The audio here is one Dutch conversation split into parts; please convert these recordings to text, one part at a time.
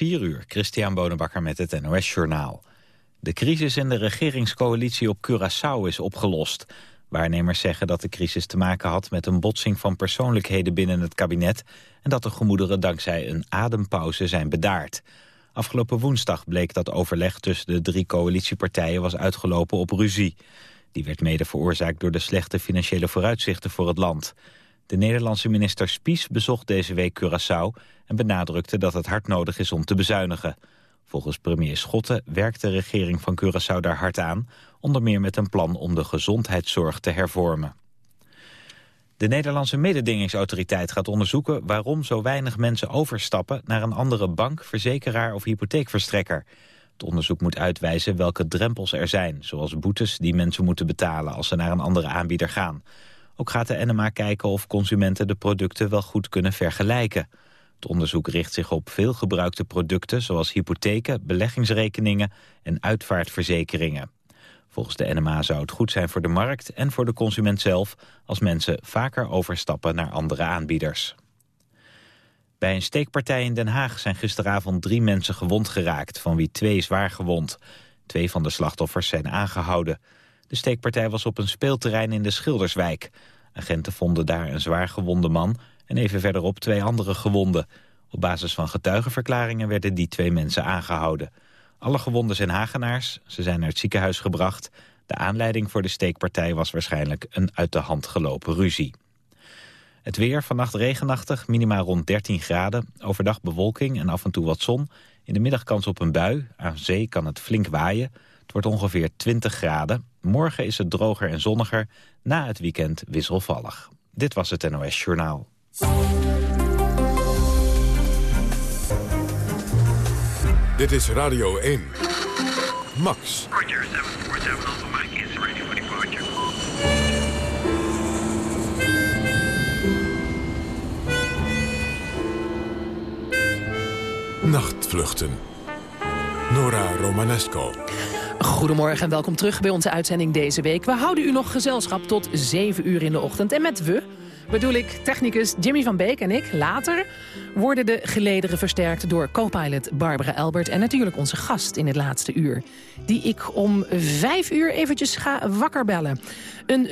4 uur, Christian Bonenbakker met het NOS Journaal. De crisis in de regeringscoalitie op Curaçao is opgelost. Waarnemers zeggen dat de crisis te maken had met een botsing van persoonlijkheden binnen het kabinet... en dat de gemoederen dankzij een adempauze zijn bedaard. Afgelopen woensdag bleek dat overleg tussen de drie coalitiepartijen was uitgelopen op ruzie. Die werd mede veroorzaakt door de slechte financiële vooruitzichten voor het land. De Nederlandse minister Spies bezocht deze week Curaçao... en benadrukte dat het hard nodig is om te bezuinigen. Volgens premier Schotten werkt de regering van Curaçao daar hard aan... onder meer met een plan om de gezondheidszorg te hervormen. De Nederlandse mededingingsautoriteit gaat onderzoeken... waarom zo weinig mensen overstappen naar een andere bank, verzekeraar of hypotheekverstrekker. Het onderzoek moet uitwijzen welke drempels er zijn... zoals boetes die mensen moeten betalen als ze naar een andere aanbieder gaan... Ook gaat de NMA kijken of consumenten de producten wel goed kunnen vergelijken. Het onderzoek richt zich op veel gebruikte producten... zoals hypotheken, beleggingsrekeningen en uitvaartverzekeringen. Volgens de NMA zou het goed zijn voor de markt en voor de consument zelf... als mensen vaker overstappen naar andere aanbieders. Bij een steekpartij in Den Haag zijn gisteravond drie mensen gewond geraakt... van wie twee zwaar gewond. Twee van de slachtoffers zijn aangehouden. De steekpartij was op een speelterrein in de Schilderswijk. Agenten vonden daar een zwaar gewonde man en even verderop twee andere gewonden. Op basis van getuigenverklaringen werden die twee mensen aangehouden. Alle gewonden zijn Hagenaars, ze zijn naar het ziekenhuis gebracht. De aanleiding voor de steekpartij was waarschijnlijk een uit de hand gelopen ruzie. Het weer, vannacht regenachtig, minimaal rond 13 graden. Overdag bewolking en af en toe wat zon. In de middag kans op een bui. Aan zee kan het flink waaien. Het wordt ongeveer 20 graden. Morgen is het droger en zonniger. Na het weekend wisselvallig. Dit was het NOS Journaal. Dit is Radio 1. Max. Roger, 747 Alpha Mike is ready for departure. Nachtvluchten. Nora Romanesco. Goedemorgen en welkom terug bij onze uitzending deze week. We houden u nog gezelschap tot 7 uur in de ochtend. En met we bedoel ik technicus Jimmy van Beek en ik. Later worden de gelederen versterkt door co-pilot Barbara Elbert... en natuurlijk onze gast in het laatste uur. Die ik om vijf uur eventjes ga wakker bellen. Een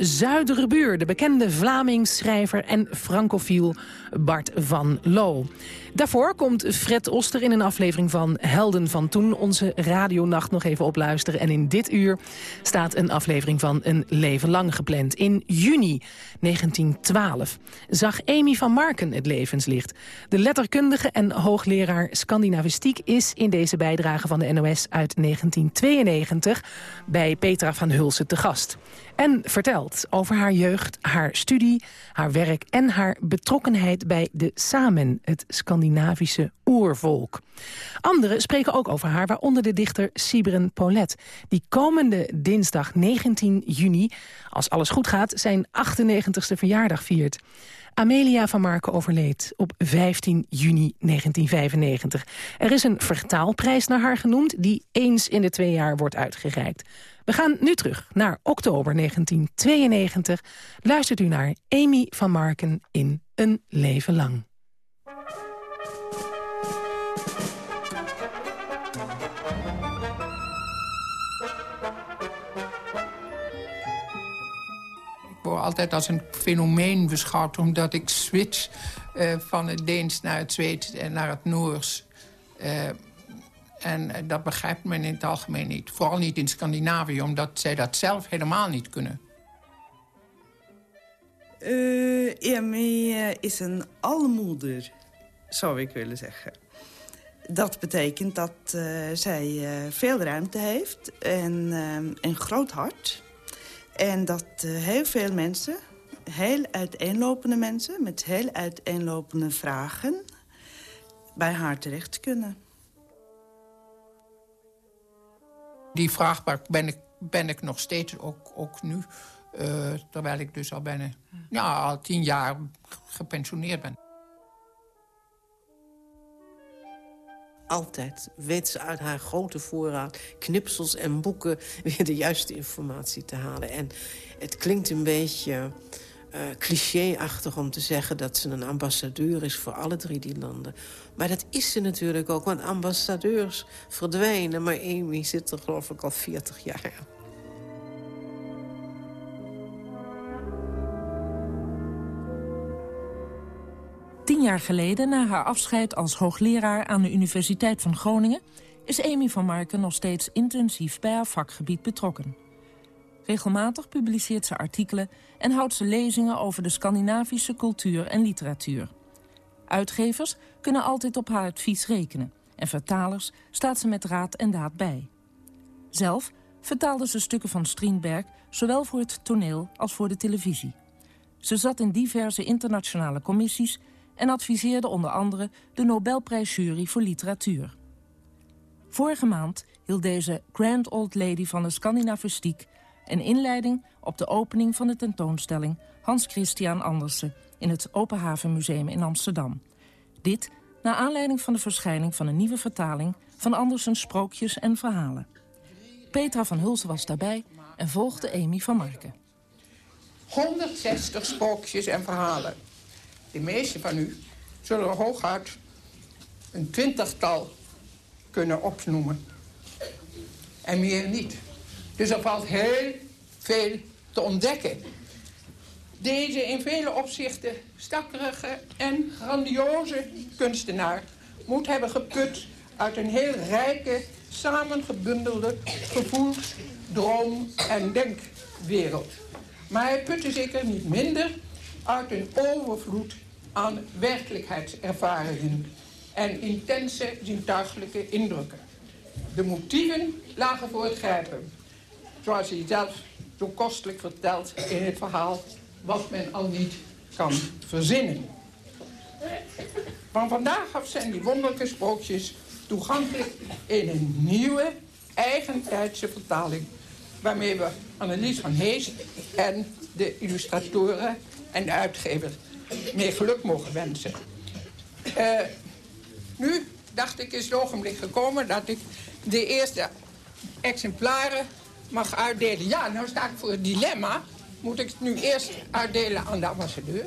buur, de bekende Vlaming schrijver en francofiel Bart van Loo. Daarvoor komt Fred Oster in een aflevering van Helden van Toen... onze radionacht nog even opluisteren. En in dit uur staat een aflevering van Een Leven Lang gepland. In juni 1912 zag Amy van Marken het levenslicht. De letterkundige en hoogleraar Scandinavistiek... is in deze bijdrage van de NOS uit 1992 bij Petra van Hulsen te gast. En vertelt over haar jeugd, haar studie, haar werk... en haar betrokkenheid bij de Samen, het Scandinavische oervolk. Anderen spreken ook over haar, waaronder de dichter Sibren Polet... die komende dinsdag 19 juni, als alles goed gaat... zijn 98ste verjaardag viert. Amelia van Marken overleed op 15 juni 1995. Er is een vertaalprijs naar haar genoemd... die eens in de twee jaar wordt uitgereikt. We gaan nu terug naar oktober 1992. Luistert u naar Amy van Marken in Een Leven Lang. Altijd als een fenomeen beschouwd... omdat ik switch uh, van het Deens naar het Zweeds en naar het Noors... Uh, en eh, dat begrijpt men in het algemeen niet. Vooral niet in Scandinavië, omdat zij dat zelf helemaal niet kunnen. Uh, Emmy is een almoeder, zou ik willen zeggen. Dat betekent dat zij veel ruimte heeft en een groot hart. En dat heel veel mensen, heel uiteenlopende mensen... met heel uiteenlopende vragen bij haar terecht kunnen. Die vraagbaar ben ik, ben ik nog steeds, ook, ook nu. Uh, terwijl ik dus al bijna ja, al tien jaar gepensioneerd ben. Altijd weet ze uit haar grote voorraad, knipsels en boeken... weer de juiste informatie te halen. En het klinkt een beetje... Uh, clichéachtig om te zeggen dat ze een ambassadeur is voor alle drie die landen. Maar dat is ze natuurlijk ook, want ambassadeurs verdwijnen. Maar Amy zit er geloof ik al 40 jaar. Tien jaar geleden, na haar afscheid als hoogleraar aan de Universiteit van Groningen... is Amy van Marken nog steeds intensief bij haar vakgebied betrokken. Regelmatig publiceert ze artikelen en houdt ze lezingen over de Scandinavische cultuur en literatuur. Uitgevers kunnen altijd op haar advies rekenen en vertalers staat ze met raad en daad bij. Zelf vertaalde ze stukken van Strindberg zowel voor het toneel als voor de televisie. Ze zat in diverse internationale commissies en adviseerde onder andere de Nobelprijsjury voor literatuur. Vorige maand hield deze Grand Old Lady van de Scandinavistiek een inleiding op de opening van de tentoonstelling Hans Christian Andersen in het Openhavenmuseum in Amsterdam. Dit naar aanleiding van de verschijning van een nieuwe vertaling van Andersens sprookjes en verhalen. Petra van Hulsen was daarbij en volgde Amy van Marken. 160 sprookjes en verhalen. De meeste van u zullen hooguit een twintigtal kunnen opnoemen. En meer niet. Dus er valt heel veel te ontdekken. Deze in vele opzichten stakkerige en grandioze kunstenaar... moet hebben geput uit een heel rijke, samengebundelde gevoels-, droom- en denkwereld. Maar hij putte zeker niet minder uit een overvloed aan werkelijkheidservaringen... en intense zintuigelijke indrukken. De motieven lagen voor het grijpen zoals hij zelf zo kostelijk vertelt in het verhaal... wat men al niet kan verzinnen. Van vandaag af zijn die wonderlijke sprookjes toegankelijk in een nieuwe, eigentijdse vertaling... waarmee we Annelies van Hees en de illustratoren en de uitgever meer geluk mogen wensen. Uh, nu dacht ik is het ogenblik gekomen dat ik de eerste exemplaren mag uitdelen. Ja, nou sta ik voor het dilemma. Moet ik het nu eerst uitdelen aan de ambassadeur?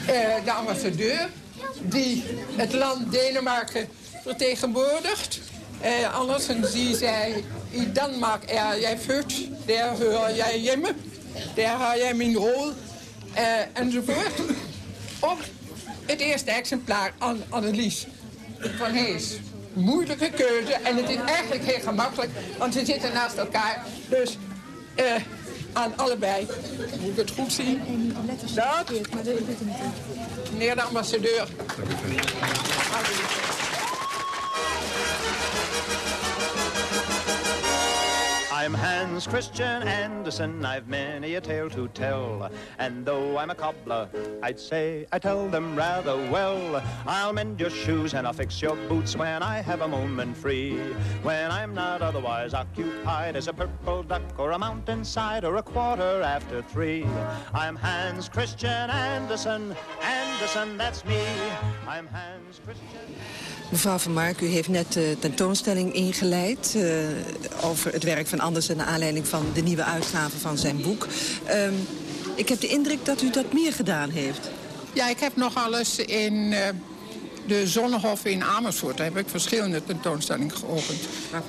Uh, de ambassadeur die het land Denemarken vertegenwoordigt. Uh, anders zie zij, in Danmark jij født, daar hoor jij hjemme. Daar har jij mijn rol. Uh, enzovoort. Op het eerste exemplaar aan Annelies van Hees moeilijke keuze. En het is eigenlijk heel gemakkelijk, want ze zitten naast elkaar. Dus uh, aan allebei. Moet ik het goed zien? Dat? Meneer de ambassadeur. I'm Hans Christian Andersen, I've many a tale to tell. And though I'm a cobbler, I'd say I tell them rather well. I'll mend your shoes and I'll fix your boots when I have a moment free. When I'm not otherwise occupied as a purple duck or a mountainside or a quarter after three. I'm Hans Christian Andersen, Andersen, that's me. I'm Hans Christian. Mevrouw Van Mark, u heeft net de tentoonstelling ingeleid... Uh, over het werk van Anders... naar aanleiding van de nieuwe uitgave van zijn boek. Um, ik heb de indruk dat u dat meer gedaan heeft. Ja, ik heb nog alles in uh, de Zonnehof in Amersfoort. Daar heb ik verschillende tentoonstellingen geopend.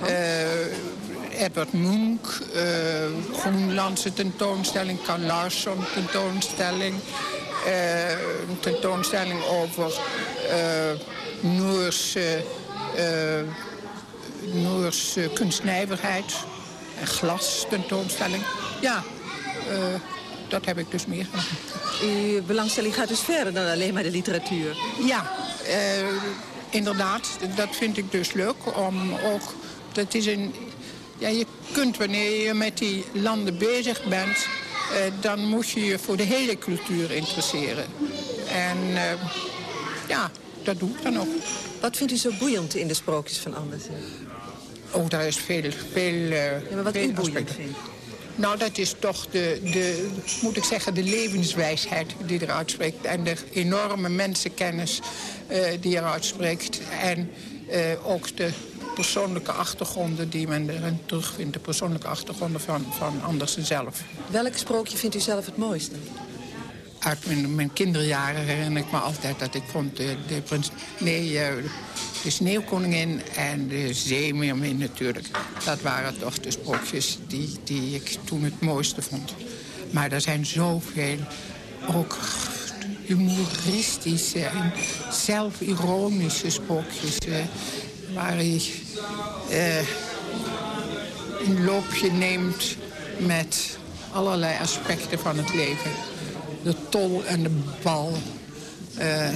Uh, Edward Munch, Groenlandse tentoonstelling... Carl Larsson tentoonstelling... een tentoonstelling over Noorse, uh, Noorse kunstnijverheid en glas tentoonstelling. Ja, uh, dat heb ik dus meer. Uw belangstelling gaat dus verder dan alleen maar de literatuur? Ja, uh, inderdaad. Dat vind ik dus leuk. Om ook, dat is een, ja, je kunt wanneer je met die landen bezig bent... Uh, dan moet je je voor de hele cultuur interesseren. En ja, dat doe ik dan ook. Wat vindt u zo boeiend in de sprookjes van Andersen? Oh, daar is veel... veel uh, ja, maar wat veel boeiend vindt? Nou, dat is toch de, de, moet ik zeggen, de levenswijsheid die eruit spreekt. En de enorme mensenkennis uh, die eruit spreekt. En uh, ook de persoonlijke achtergronden die men erin terugvindt. De persoonlijke achtergronden van, van Andersen zelf. Welk sprookje vindt u zelf het mooiste? uit mijn, mijn kinderjaren herinner ik me altijd dat ik vond de, de prins... Nee, eh, de sneeuwkoningin en de zeemeermin natuurlijk. Dat waren toch de sprookjes die, die ik toen het mooiste vond. Maar er zijn zoveel ook humoristische en zelfironische sprookjes... Uh, waar hij uh, een loopje neemt met allerlei aspecten van het leven. De tol en de bal. Uh,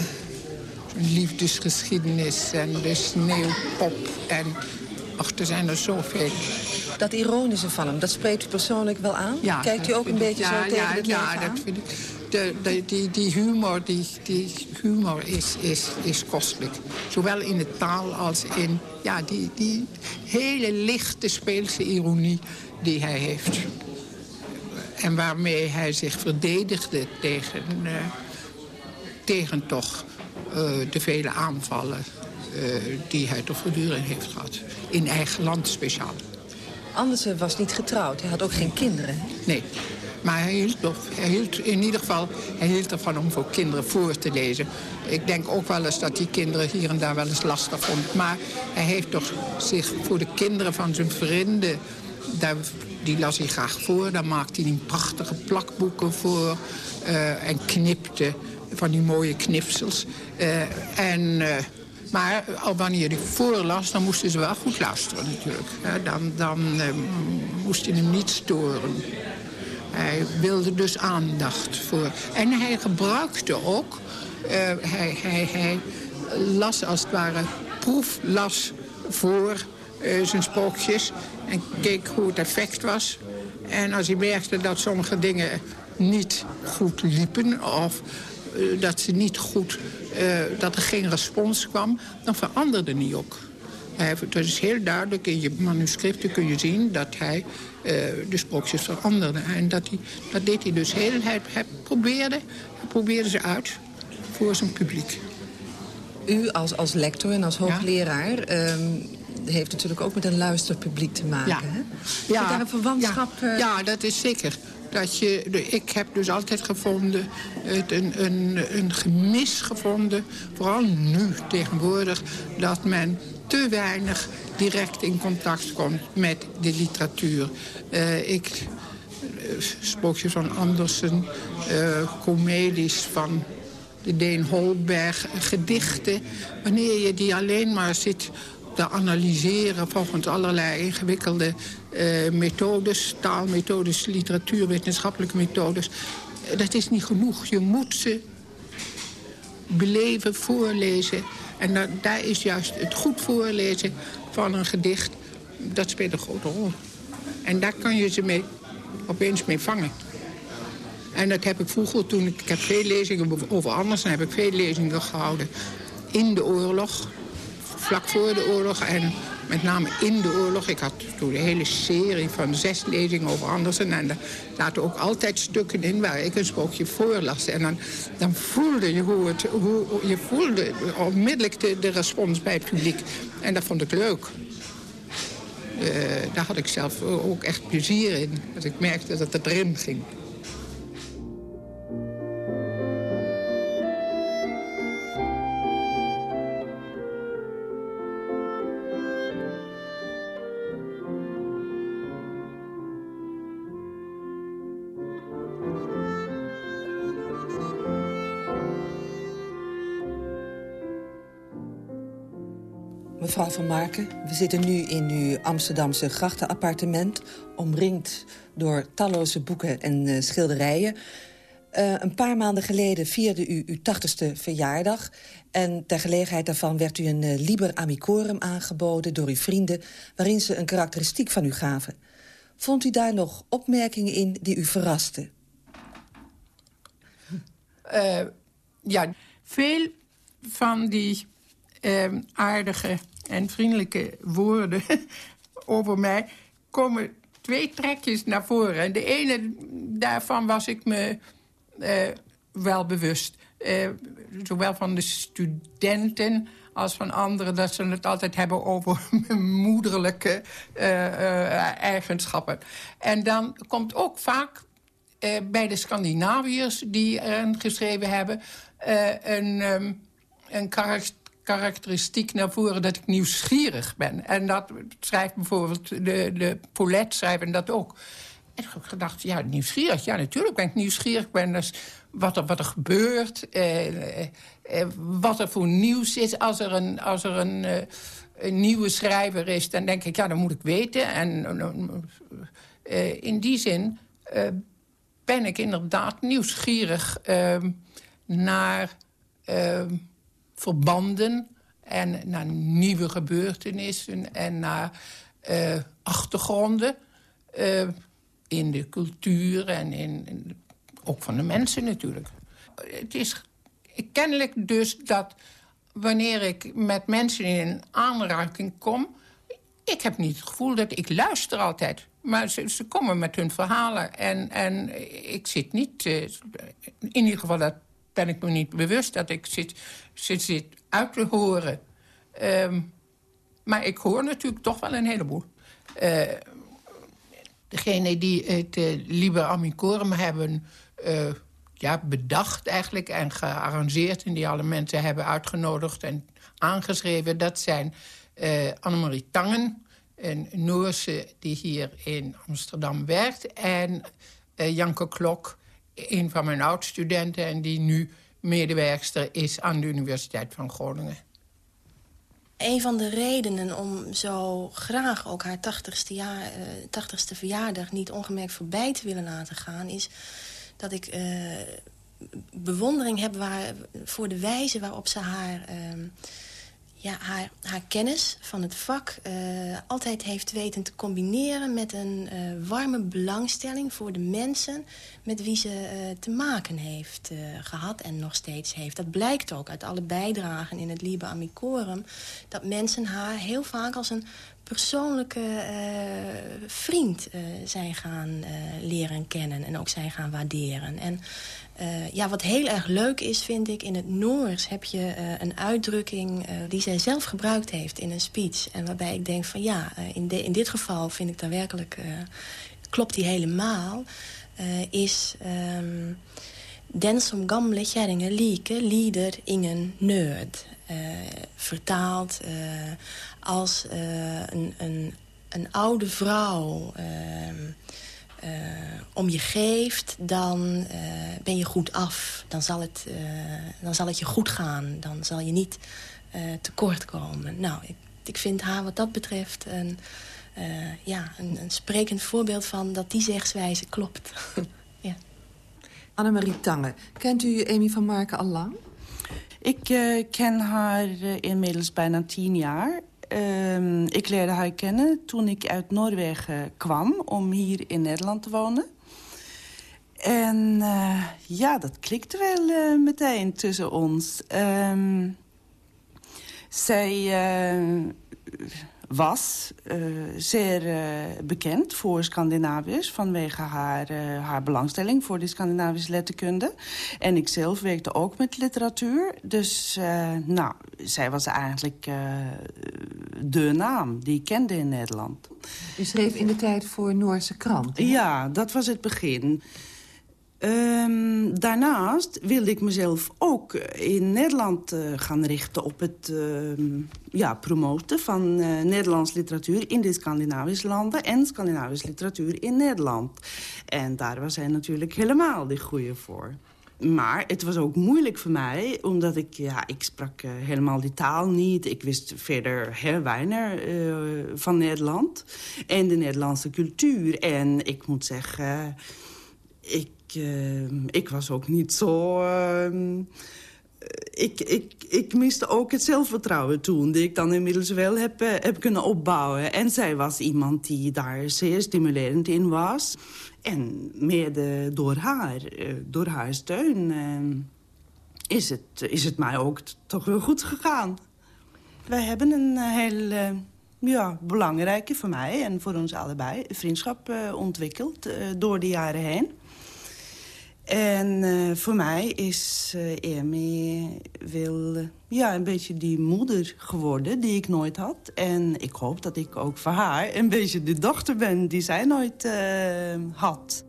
liefdesgeschiedenis en de sneeuwpop. En ach, er zijn er zoveel. Dat ironische van hem, dat spreekt u persoonlijk wel aan? Ja, Kijkt u ook een beetje zo tegen ja, het Ja, dat vind ik. De, de, die, die humor, die, die humor is, is, is kostelijk. Zowel in de taal als in ja, die, die hele lichte speelse ironie die hij heeft. En waarmee hij zich verdedigde tegen, uh, tegen toch de vele aanvallen uh, die hij toch voortdurend heeft gehad. In eigen land speciaal. Andersen was niet getrouwd. Hij had ook geen kinderen. Nee. Maar hij hield, toch, hij hield in ieder geval hij hield ervan om voor kinderen voor te lezen. Ik denk ook wel eens dat die kinderen hier en daar wel eens lastig vond. Maar hij heeft toch zich voor de kinderen van zijn vrienden... Daar, die las hij graag voor. Daar maakte hij prachtige plakboeken voor. Uh, en knipte van die mooie knipsels. Uh, en... Uh, maar al wanneer hij voorlas, dan moesten ze wel goed luisteren natuurlijk. dan dan uh, moest je hem niet storen. Hij wilde dus aandacht voor. En hij gebruikte ook... Hij, hij, hij las als het ware proeflas voor zijn sprookjes... en keek hoe het effect was. En als hij merkte dat sommige dingen niet goed liepen... of dat, ze niet goed, dat er geen respons kwam, dan veranderde hij ook. Het is heel duidelijk, in je manuscripten kun je zien dat hij uh, de sprookjes veranderde. En dat, hij, dat deed hij dus heel... Hij, hij, probeerde, hij probeerde ze uit voor zijn publiek. U als, als lector en als hoogleraar... Ja. Um, heeft natuurlijk ook met een luisterpubliek te maken. Ja, hè? ja. daar een verwantschap... Ja, ja, dat is zeker. Dat je, ik heb dus altijd gevonden, het, een, een, een gemis gevonden... vooral nu tegenwoordig, dat men te weinig direct in contact komt met de literatuur. Uh, ik, uh, sprookjes van Andersen, uh, comedies van de Deen Holberg, gedichten. Wanneer je die alleen maar zit te analyseren volgens allerlei ingewikkelde methodes... taalmethodes, literatuurwetenschappelijke methodes... dat is niet genoeg. Je moet ze beleven, voorlezen en daar is juist het goed voorlezen van een gedicht... dat speelt een grote rol. En daar kan je ze mee, opeens mee vangen. En dat heb ik vroeger, toen ik, ik heb veel lezingen over anders... heb ik veel lezingen gehouden in de oorlog, vlak voor de oorlog... en met name in de oorlog. Ik had toen een hele serie van zes lezingen over Andersen. En daar zaten ook altijd stukken in waar ik een sprookje voorlas. En dan, dan voelde je hoe het... Hoe, je voelde onmiddellijk de, de respons bij het publiek. En dat vond ik leuk. Uh, daar had ik zelf ook echt plezier in. Dat ik merkte dat het erin ging. Mevrouw van Marken, we zitten nu in uw Amsterdamse grachtenappartement... omringd door talloze boeken en uh, schilderijen. Uh, een paar maanden geleden vierde u uw tachtigste verjaardag. En ter gelegenheid daarvan werd u een uh, Liber Amicorum aangeboden door uw vrienden... waarin ze een karakteristiek van u gaven. Vond u daar nog opmerkingen in die u verrasten? ja, veel van die aardige en vriendelijke woorden over mij... komen twee trekjes naar voren. En de ene daarvan was ik me uh, wel bewust. Uh, zowel van de studenten als van anderen... dat ze het altijd hebben over moederlijke uh, eigenschappen. En dan komt ook vaak eh, bij de Scandinaviërs die er geschreven hebben... Een, um, een karakteristiek naar voren dat ik nieuwsgierig ben. En dat schrijft bijvoorbeeld de, de Paulet schrijven dat ook. En ik heb gedacht, ja, nieuwsgierig. Ja, natuurlijk ben ik nieuwsgierig. Ik ben dus wat, er, wat er gebeurt. Eh, eh, wat er voor nieuws is. Als er een, als er een, eh, een nieuwe schrijver is, dan denk ik, ja, dat moet ik weten. En uh, in die zin ben ik inderdaad nieuwsgierig ehm, naar ehm, verbanden en naar nieuwe gebeurtenissen en naar uh, achtergronden uh, in de cultuur en in, ook van de mensen natuurlijk. Het is kennelijk dus dat wanneer ik met mensen in aanraking kom... ik heb niet het gevoel dat ik luister altijd. Maar ze, komen met hun verhalen en, en ik zit niet... Uh, in ieder geval dat ben ik me niet bewust dat ik zit, zit, zit uit te horen. Um, maar ik hoor natuurlijk toch wel een heleboel. Uh, degene die het uh, Liber Amicorum hebben uh, ja, bedacht eigenlijk en gearrangeerd... en die alle mensen hebben uitgenodigd en aangeschreven... dat zijn uh, Annemarie Tangen, een Noorse die hier in Amsterdam werkt... en Janke Klok, een van mijn oud-studenten... en die nu medewerkster is aan de Universiteit van Groningen. Een van de redenen om zo graag ook haar 80ste, jaar, uh, 80ste verjaardag... niet ongemerkt voorbij te willen laten gaan... is dat ik uh, bewondering heb waar, voor de wijze waarop ze haar... Uh, ja, haar, haar kennis van het vak uh, altijd heeft weten te combineren... met een uh, warme belangstelling voor de mensen met wie ze uh, te maken heeft gehad en nog steeds heeft. Dat blijkt ook uit alle bijdragen in het Liebe Amicorum... dat mensen haar heel vaak als een persoonlijke vriend zijn gaan leren kennen... en ook zijn gaan waarderen. En ja, wat heel erg leuk is, vind ik, in het Noors heb je een uitdrukking die zij zelf gebruikt heeft in een speech. En waarbij ik denk van ja, in, de, in dit geval vind ik daar werkelijk, klopt die helemaal, is um, den som gamle kjerringer lieke, lieder ingen nød. Vertaald als een, een, een oude vrouw ehm, om je geeft, dan ben je goed af. Dan zal, het, dan zal het je goed gaan. Dan zal je niet tekort komen. Nou, ik, ik vind haar wat dat betreft een, ja, een, een, sprekend voorbeeld van dat die zegswijze klopt. ja. Annemarie Tange, kent u Amy van Marken al lang? Ik ken haar inmiddels bijna tien jaar. Uh, ik leerde haar kennen toen ik uit Noorwegen kwam om hier in Nederland te wonen. En uh, ja, dat klikte wel meteen tussen ons. Um, zij was uh, zeer uh, bekend voor Scandinavisch... vanwege haar, uh, haar belangstelling voor de Scandinavische letterkunde. En ik zelf werkte ook met literatuur. Dus nou, zij was eigenlijk de naam die ik kende in Nederland. U schreef in de tijd voor Noorse krant. Ja, dat was het begin. Um, daarnaast wilde ik mezelf ook in Nederland uh, gaan richten... op het uh, ja, promoten van uh, Nederlands literatuur in de Scandinavische landen... en Scandinavische literatuur in Nederland. En daar was hij natuurlijk helemaal de goede voor. Maar het was ook moeilijk voor mij, omdat ik, ja, ik sprak helemaal die taal niet. Ik wist verder heel weinig van Nederland en de Nederlandse cultuur. En ik moet zeggen, ik uh, ik was ook niet zo... Uh, ik, ik, ik miste ook het zelfvertrouwen toen... die ik dan inmiddels wel heb, uh, heb kunnen opbouwen. En zij was iemand die daar zeer stimulerend in was. En mede door haar, eh, door haar steun... Ehm, is, het, is het mij ook toch wel goed gegaan. Wij hebben een eh, heel ja, belangrijke voor mij en voor ons allebei... vriendschap ontwikkeld door de jaren heen. En uh, voor mij is uh, Amy wel ja, een beetje die moeder geworden die ik nooit had. En ik hoop dat ik ook voor haar een beetje de dochter ben die zij nooit uh, had.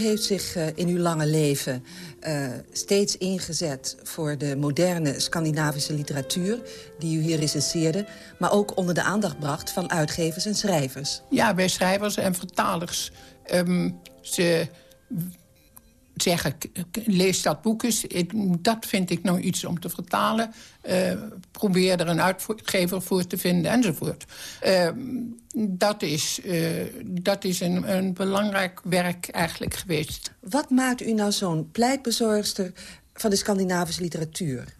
Heeft zich uh, in uw lange leven uh, steeds ingezet voor de moderne Scandinavische literatuur... die u hier recenseerde, maar ook onder de aandacht bracht van uitgevers en schrijvers. Ja, bij schrijvers en vertalers. Um, ze zeggen, lees dat boek eens. Ik, dat vind ik nou iets om te vertalen. Uh, probeer er een uitgever voor te vinden, enzovoort. Uh, dat is, uh, dat is een, een belangrijk werk eigenlijk geweest. Wat maakt u nou zo'n pleitbezorgster van de Scandinavische literatuur?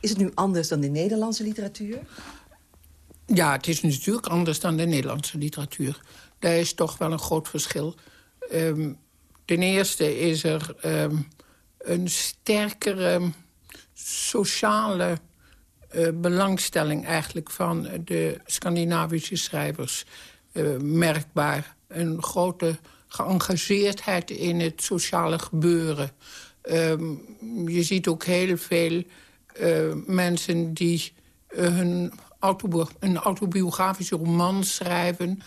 Is het nu anders dan de Nederlandse literatuur? Ja, het is natuurlijk anders dan de Nederlandse literatuur. Daar is toch wel een groot verschil. Um, Ten eerste is er um, een sterkere sociale uh, belangstelling eigenlijk van de Scandinavische schrijvers uh, merkbaar. Een grote geëngageerdheid in het sociale gebeuren. Um, je ziet ook heel veel uh, mensen die hun autobiografische roman schrijven...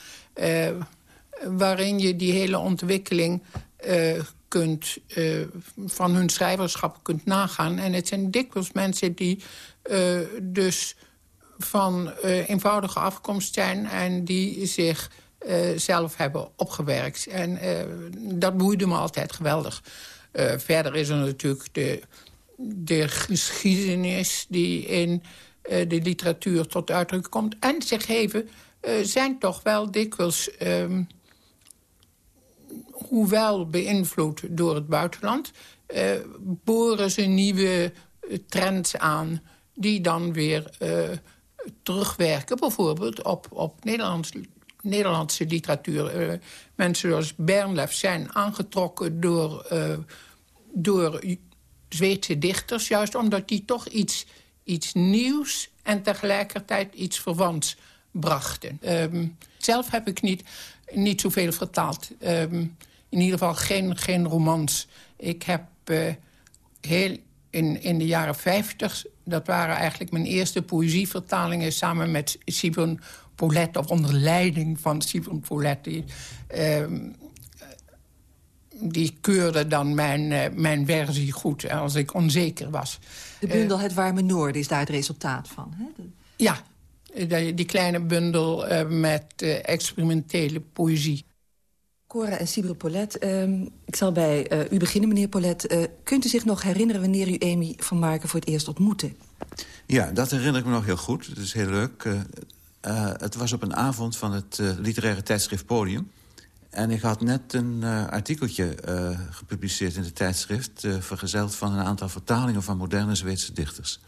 waarin je die hele ontwikkeling uh, kunt, uh, van hun schrijverschap kunt nagaan. En het zijn dikwijls mensen die uh, dus van eenvoudige afkomst zijn... en die zich zelf hebben opgewerkt. En dat boeide me altijd geweldig. verder is er natuurlijk de, de geschiedenis die in de literatuur tot uitdrukking komt. En ze geven zijn toch wel dikwijls... Um, hoewel beïnvloed door het buitenland... Uh, boren ze nieuwe eh, trends aan die dan weer uh, terugwerken. Bijvoorbeeld op, op Nederlands, Nederlandse literatuur. Mensen zoals Bernlef zijn aangetrokken door, door Zweedse dichters... juist omdat die toch iets, iets nieuws en tegelijkertijd iets verwants brachten. Um, zelf heb ik niet, niet zoveel vertaald... Um, in ieder geval geen, geen romans. Ik heb uh, heel in, in de jaren 50, dat waren eigenlijk mijn eerste poëzievertalingen... samen met Simon Paulet, of onder leiding van Simon Paulet... Die, uh, die keurde dan mijn, uh, mijn versie goed, als ik onzeker was. De bundel Het Warme Noorden is daar het resultaat van, hè? De... Ja, die, die kleine bundel met experimentele poëzie. Cora en Sibre Polet, uh, ik zal bij uh, u beginnen, meneer Polet. Uh, kunt u zich nog herinneren wanneer u Amy van Marken voor het eerst ontmoette? Ja, dat herinner ik me nog heel goed. Het is heel leuk. Uh, het was op een avond van het literaire tijdschrift Podium. En ik had net een artikeltje gepubliceerd in het tijdschrift... vergezeld van een aantal vertalingen van moderne Zweedse dichters.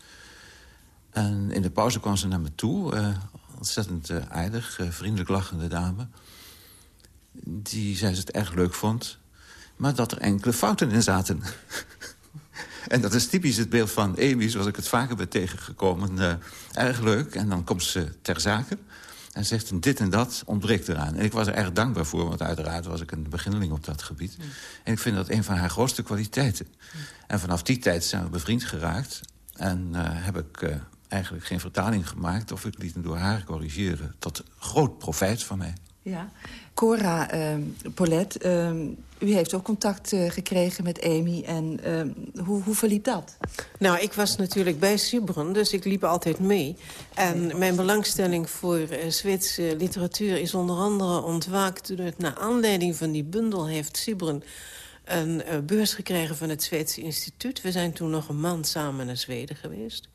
En in de pauze kwam ze naar me toe. ontzettend aardig, vriendelijk lachende dame die zei ze het erg leuk vond... maar dat er enkele fouten in zaten. en dat is typisch het beeld van Amy, zoals ik het vaker ben tegengekomen. Erg leuk, en dan komt ze ter zake... en zegt dit en dat ontbreekt eraan. En ik was er erg dankbaar voor, want uiteraard was ik een beginneling op dat gebied. En ik vind dat een van haar grootste kwaliteiten. En vanaf die tijd zijn we bevriend geraakt... en heb ik... Eigenlijk geen vertaling gemaakt... of ik liet hem door haar corrigeren. Tot groot profijt van mij. Ja. Cora uh, Paulette, uh, u heeft ook contact uh, gekregen met Amy. En ehm, hoe, hoe verliep dat? Nou, ik was natuurlijk bij Sibren, dus ik liep altijd mee. En mijn belangstelling voor uh, Zweedse literatuur is onder andere ontwaakt... doordat naar aanleiding van die bundel heeft Sibren een uh, beurs gekregen van het Zweedse instituut. We zijn toen nog een maand samen naar Zweden geweest.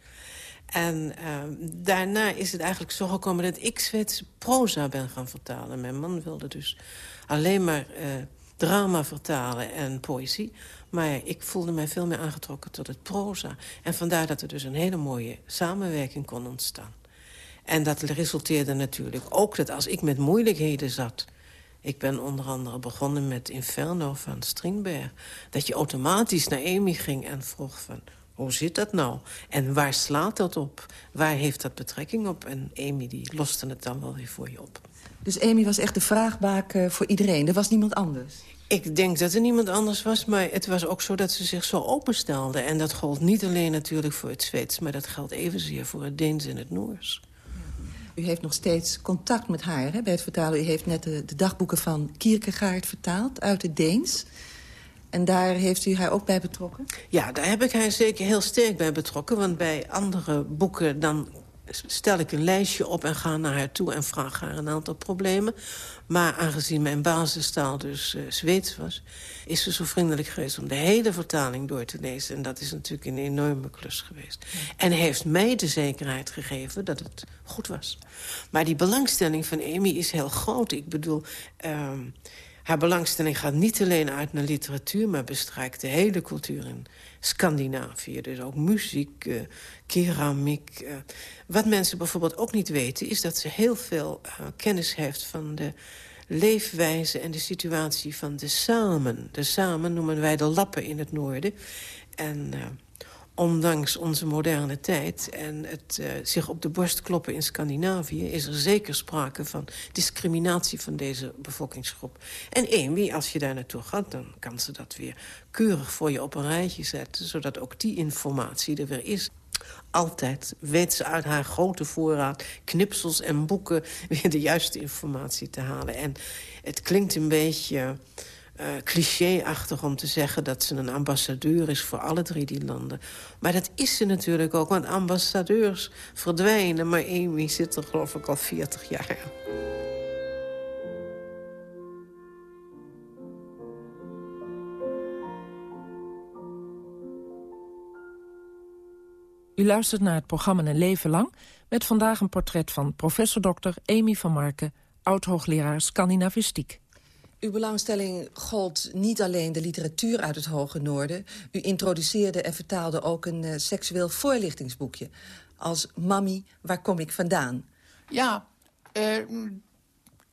En uh, daarna is het eigenlijk zo gekomen dat ik Zweedse proza ben gaan vertalen. Mijn man wilde dus alleen maar uh, drama vertalen en poëzie. Maar ik voelde mij veel meer aangetrokken tot het proza. En vandaar dat er dus een hele mooie samenwerking kon ontstaan. En dat resulteerde natuurlijk ook dat als ik met moeilijkheden zat... Ik ben onder andere begonnen met Inferno van Strindberg. Dat je automatisch naar Amy ging en vroeg van... Hoe zit dat nou? En waar slaat dat op? Waar heeft dat betrekking op? En Amy die loste het dan wel weer voor je op. Dus Amy was echt de vraagbaak uh, voor iedereen? Er was niemand anders? Ik denk dat er niemand anders was, maar het was ook zo dat ze zich zo openstelde. En dat gold niet alleen natuurlijk voor het Zweeds... maar dat geldt evenzeer voor het Deens en het Noors. U heeft nog steeds contact met haar hè, bij het vertalen. U heeft net de, de dagboeken van Kierkegaard vertaald uit het Deens. En daar heeft u haar ook bij betrokken? Ja, daar heb ik haar zeker heel sterk bij betrokken. Want bij andere boeken dan stel ik een lijstje op en ga naar haar toe... en vraag haar een aantal problemen. Maar aangezien mijn basistaal dus uh, Zweeds was... is ze zo vriendelijk geweest om de hele vertaling door te lezen. En dat is natuurlijk een enorme klus geweest. En heeft mij de zekerheid gegeven dat het goed was. Maar die belangstelling van Amy is heel groot. Ik bedoel... Uh, haar belangstelling gaat niet alleen uit naar literatuur... maar bestrijkt de hele cultuur in Scandinavië. Dus ook muziek, uh, keramiek. Uh. Wat mensen bijvoorbeeld ook niet weten... is dat ze heel veel uh, kennis heeft van de leefwijze en de situatie van de samen. De samen noemen wij de lappen in het noorden. En ondanks onze moderne tijd en het uh, zich op de borst kloppen in Scandinavië... is er zeker sprake van discriminatie van deze bevolkingsgroep. En Amy, als je daar naartoe gaat, dan kan ze dat weer keurig voor je op een rijtje zetten... zodat ook die informatie er weer is. Altijd weet ze uit haar grote voorraad knipsels en boeken... weer de juiste informatie te halen. En het klinkt een beetje clichéachtig om te zeggen dat ze een ambassadeur is voor alle drie die landen. Maar dat is ze natuurlijk ook, want ambassadeurs verdwijnen. Maar Amy zit er geloof ik al 40 jaar. U luistert naar het programma Een Leven Lang... met vandaag een portret van professor Dr. Amy van Marken... oud-hoogleraar Scandinavistiek. Uw belangstelling gold niet alleen de literatuur uit het Hoge Noorden. U introduceerde en vertaalde ook een uh, seksueel voorlichtingsboekje. Als Mami, waar kom ik vandaan? Ja, uh,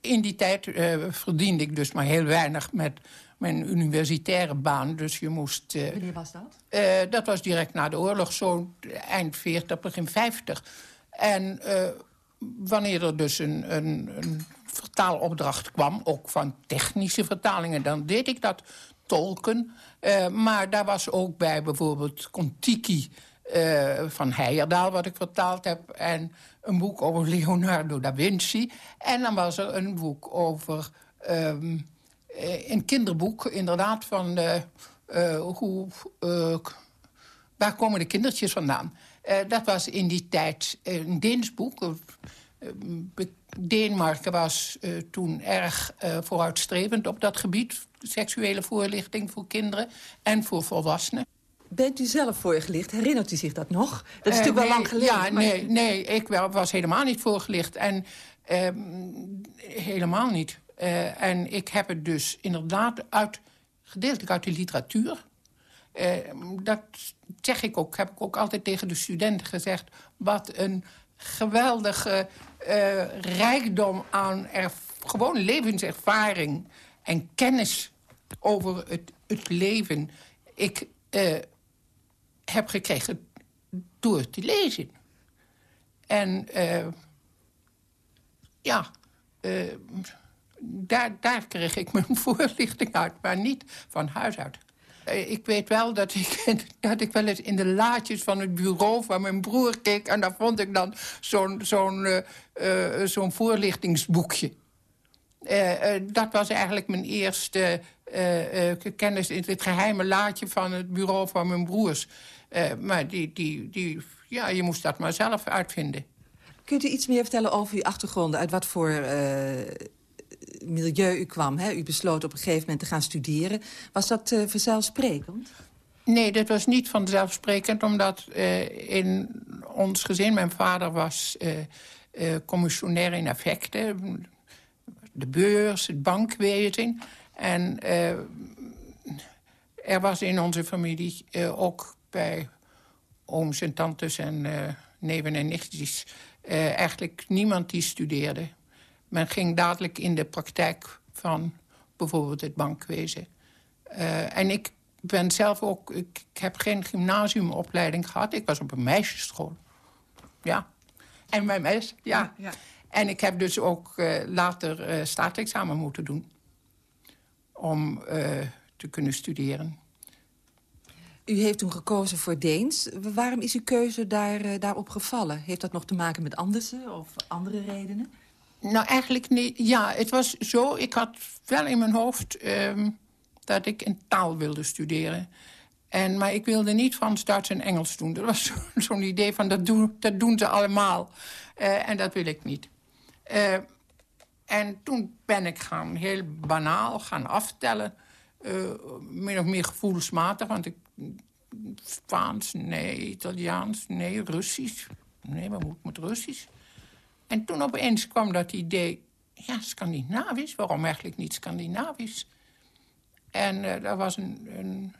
in die tijd uh, verdiende ik dus maar heel weinig met mijn universitaire baan. Dus je moest... Wanneer was dat? dat was direct na de oorlog, zo eind 40, begin 50. En wanneer er dus een, een, een vertaalopdracht kwam, ook van technische vertalingen, dan deed ik dat tolken. Uh, maar daar was ook bij bijvoorbeeld Contiki uh, van Heijerdaal, wat ik vertaald heb... en een boek over Leonardo da Vinci. En dan was er een boek over... Um, een kinderboek, inderdaad, van hoe... waar komen de kindertjes vandaan? dat was in die tijd een Deens boek... Denemarken was uh, toen erg uh, vooruitstrevend op dat gebied. Seksuele voorlichting voor kinderen en voor volwassenen. Bent u zelf voorgelicht? Herinnert u zich dat nog? Dat is uh, natuurlijk wel lang geleden. Ja, maar... nee, nee, ik was helemaal niet voorgelicht. En ehm, helemaal niet. en ik heb het dus inderdaad uit, gedeeltelijk uit de literatuur... dat zeg ik ook, heb ik ook altijd tegen de studenten gezegd... wat een geweldige uh, rijkdom aan gewoon levenservaring en kennis over het, het leven... ik uh, heb gekregen door te lezen. En uh, ja, daar, daar kreeg ik mijn voorlichting uit, maar niet van huis uit. Eh, ik weet wel dat ik, dat ik wel eens in de laadjes van het bureau van mijn broer keek... en daar vond ik dan zo'n zo'n uh, uh, zo'n voorlichtingsboekje. dat was eigenlijk mijn eerste kennis in het geheime laadje van het bureau van mijn broers. maar die, die, die, ja, je moest dat maar zelf uitvinden. Kunt u iets meer vertellen over uw achtergronden? Uit wat voor milieu u kwam. Hè? U besloot op een gegeven moment te gaan studeren. Was dat uh, vanzelfsprekend? Nee, dat was niet vanzelfsprekend, omdat uh, in ons gezin... mijn vader was uh, commissionair in effecten, de beurs, het bankwezen. En er was in onze familie ook bij ooms en tantes en neven en nichtjes... eigenlijk niemand die studeerde. Men ging dadelijk in de praktijk van bijvoorbeeld het bankwezen. Uh, en ik ben zelf ook... Ik, ik, heb geen gymnasiumopleiding gehad. Ik was op een meisjesschool. Ja. En mijn mes, ja. ja, En ik heb dus ook uh, later uh, staatsexamen moeten doen. Om te kunnen studeren. U heeft toen gekozen voor Deens. Waarom is uw keuze daar, daarop gevallen? Heeft dat nog te maken met Andersen of andere redenen? Nou, eigenlijk niet. Ja, het was zo. Ik had wel in mijn hoofd um, dat ik een taal wilde studeren. En, maar ik wilde niet Frans, Duits en Engels doen. Dat was zo'n idee van, dat doen, dat doen ze allemaal. Uh, en dat wil ik niet. Uh, en toen ben ik gaan, heel banaal, gaan aftellen. Uh, min of meer gevoelsmatig, want ik... Spaans, nee. Italiaans, nee. Russisch. Nee, wat moet met Russisch? En toen opeens kwam dat idee... Ja, Scandinavisch, waarom eigenlijk niet Scandinavisch? En uh, daar was een, een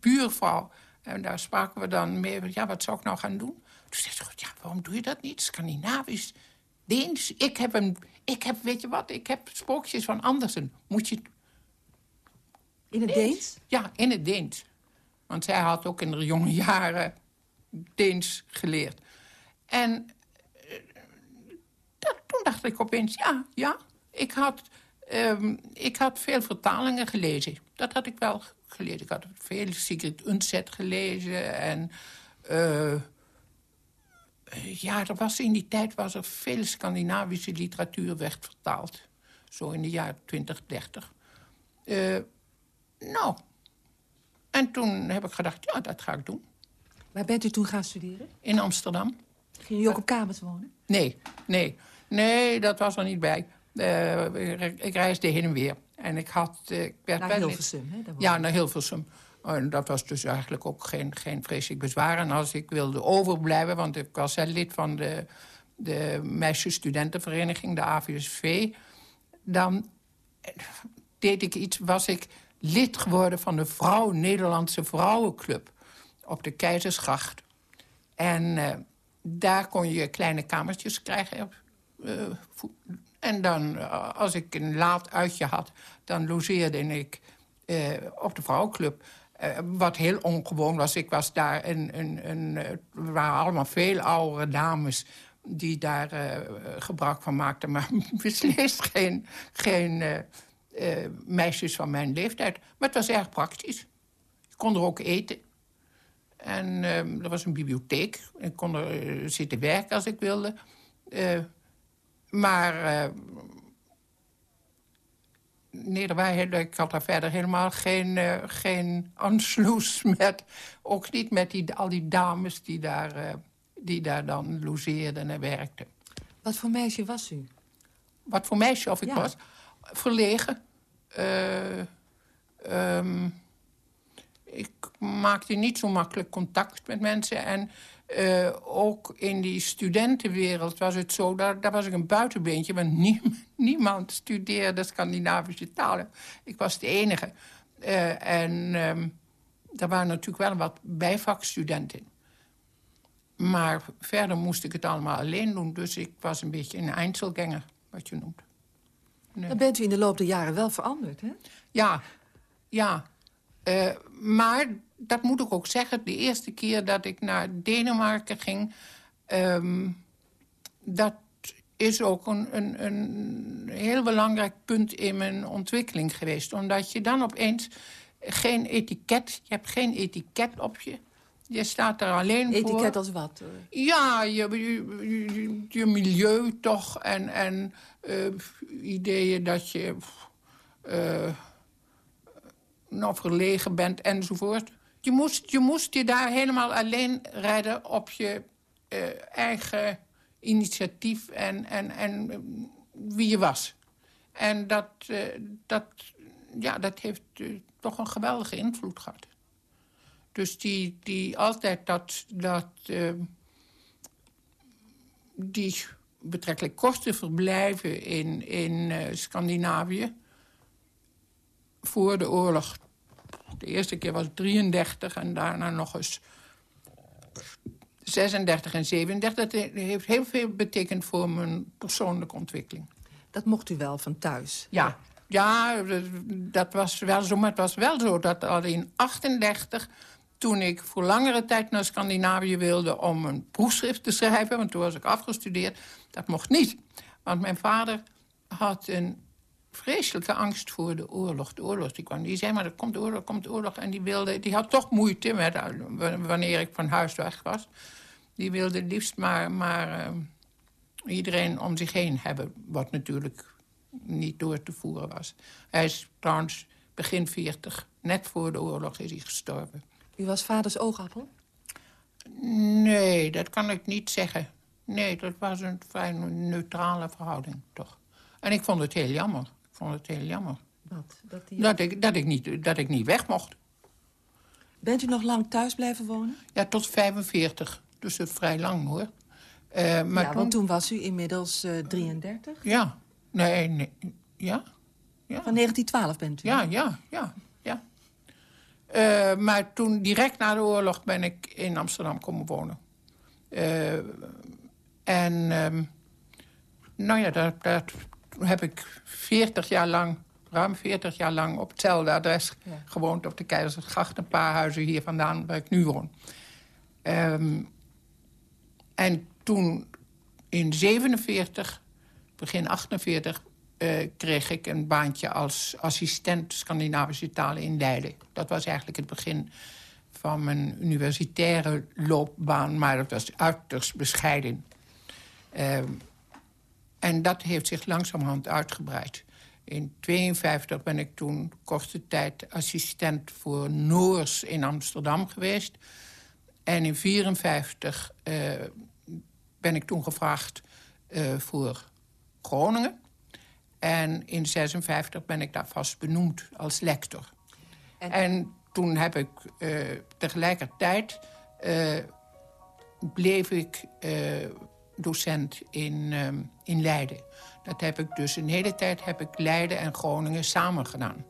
buurvrouw. En daar spraken we dan mee. Ja, wat zou ik nou gaan doen? Toen zei ze, ja, waarom doe je dat niet? Scandinavisch, Deens. Ik heb een... Ik heb, weet je wat, ik heb sprookjes van Andersen. Moet je... In het Deens? Ja, in het Deens. Want zij had ook in de jonge jaren Deens geleerd. En dacht ik opeens, ja, ja. Ik had, um, ik had veel vertalingen gelezen. Dat had ik wel gelezen. Ik had veel Sigrid Undset gelezen. En uh, ja, er was in die tijd was er veel Scandinavische literatuur werd vertaald. Zo in de jaren 20, 30. Uh, nou, en toen heb ik gedacht, ja, dat ga ik doen. Waar bent u toen gaan studeren? In Amsterdam. Ging u ook op kamers wonen? Nee, nee. Nee, dat was er niet bij. Uh, ik reisde heen en weer. En ik had... Uh, ik werd naar Hilversum, hè? Ja, naar Hilversum. En dat was dus eigenlijk ook geen, geen vreselijk bezwaar. En als ik wilde overblijven, want ik was lid van de, de meisjesstudentenvereniging, de AVSV... dan deed ik iets, was ik lid geworden van de Vrouw Nederlandse Vrouwenclub op de Keizersgracht. En uh, daar kon je kleine kamertjes krijgen. Uh, en dan, uh, als ik een laat uitje had, dan logeerde ik op de Vrouwenclub. wat heel ongewoon was. Ik was daar een... een, een er waren allemaal veel oudere dames die daar gebruik van maakten. Maar beslist geen... geen meisjes van mijn leeftijd. Maar het was erg praktisch. Ik kon er ook eten. En uh, er was een bibliotheek. Ik kon er zitten werken als ik wilde. Uh, maar... waren, ik had daar verder helemaal geen, geen ansloes met... Ook niet met die, al die dames die daar, die daar dan logeerden en werkten. Wat voor meisje was u? Wat voor meisje of ik ja. was? verlegen. Uh, um, ik maakte niet zo makkelijk contact met mensen. En uh, ook in die studentenwereld was het zo... daar, daar was ik een buitenbeentje, want nie, niemand studeerde Scandinavische talen. Ik was de enige. Uh, en um, er waren natuurlijk wel wat bijvakstudenten. Maar verder moest ik het allemaal alleen doen. Dus ik was een beetje een Einzelganger, wat je noemt. Nee. Dan bent u in de loop der jaren wel veranderd, hè? Ja, ja. Uh, maar dat moet ik ook zeggen. De eerste keer dat ik naar Denemarken ging... Um, dat is ook een, een, een heel belangrijk punt in mijn ontwikkeling geweest. Omdat je dan opeens geen etiket... Je hebt geen etiket op je. Je staat er alleen Etiket voor. Etiket als wat? Ja, je, je, milieu toch. En, en uh, ideeën dat je uh, nog verlegen bent enzovoort. Je moest, je moest je daar helemaal alleen redden op je uh, eigen initiatief en, en, en wie je was. En dat, dat, ja, dat heeft toch een geweldige invloed gehad. Dus die, die altijd dat, dat die betrekkelijk korte verblijven in, in Scandinavië... voor de oorlog. De eerste keer was 33 en daarna nog eens 36 en 37. Dat heeft heel veel betekend voor mijn persoonlijke ontwikkeling. Dat mocht u wel van thuis? Ja, ja dat was wel zo. Maar het was wel zo dat al in 38 toen ik voor langere tijd naar Scandinavië wilde... om een proefschrift te schrijven, want toen was ik afgestudeerd. Dat mocht niet, want mijn vader had een vreselijke angst voor de oorlog. De oorlog die kwam. Die zei maar, er komt oorlog, komt oorlog. En die, wilde, die had toch moeite met, eh, wanneer ik van huis weg was. Die wilde liefst maar, maar uh, iedereen om zich heen hebben. Wat natuurlijk niet door te voeren was. Hij is trouwens begin 40, net voor de oorlog is hij gestorven. U was vaders oogappel? Nee, dat kan ik niet zeggen. Nee, dat was een vrij neutrale verhouding, toch. En ik vond het heel jammer. Vond het heel jammer. Wat? Dat, die... dat, ik, dat, ik niet, dat ik niet weg mocht. Bent u nog lang thuis blijven wonen? Ja, tot 45. Dus dat vrij lang, hoor. Uh, maar ja, toen... want toen was u inmiddels uh, 33? Ja. Nee, nee. Ja? ja. Van 1912 bent u? Ja, ja, ja. ja. Uh, maar toen, direct na de oorlog, ben ik in Amsterdam komen wonen. En um, nou ja, daar, heb ik 40 jaar lang, ruim 40 jaar lang... op hetzelfde adres ja. gewoond op de Keizersgracht. Een paar huizen hier vandaan waar ik nu woon. Um, en toen in 47, begin 48... Uh, kreeg ik een baantje als assistent Scandinavische talen in Leiden. Dat was eigenlijk het begin van mijn universitaire loopbaan... maar dat was uiterst bescheiden. Uh, en dat heeft zich langzamerhand uitgebreid. In 52 ben ik toen korte tijd assistent voor Noors in Amsterdam geweest. En in 54 uh, ben ik toen gevraagd uh, voor Groningen. En in 56 ben ik daar vast benoemd als lector. En, en toen heb ik uh, tegelijkertijd... bleef ik docent in, uh, in Leiden. Dat heb ik dus een hele tijd heb ik Leiden en Groningen samen gedaan.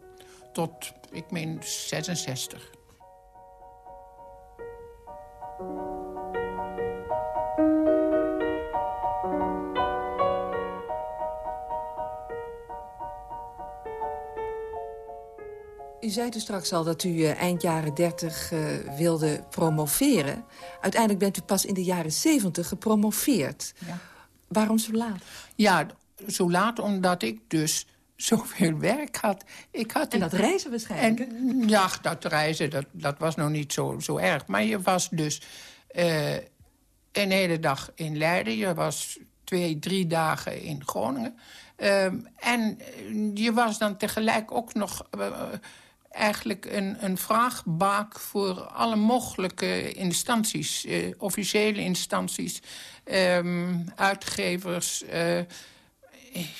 Tot, ik meen, 66. U zei dus straks al dat u uh, eind jaren 30 uh, eh, wilde promoveren. Uiteindelijk bent u pas in de jaren 70 gepromoveerd. Ja. Waarom zo laat? Ja, zo laat omdat ik dus zoveel werk had. Ik had en dat reizen waarschijnlijk? En, ja, dat reizen, dat, dat was nog niet zo, zo erg. Maar je was dus uh, een hele dag in Leiden. Je was twee, drie dagen in Groningen. Uh, en je was dan tegelijk ook nog... Uh, eigenlijk een, een vraagbaak voor alle mogelijke instanties. Uh, officiële instanties, um, uitgevers. Uh,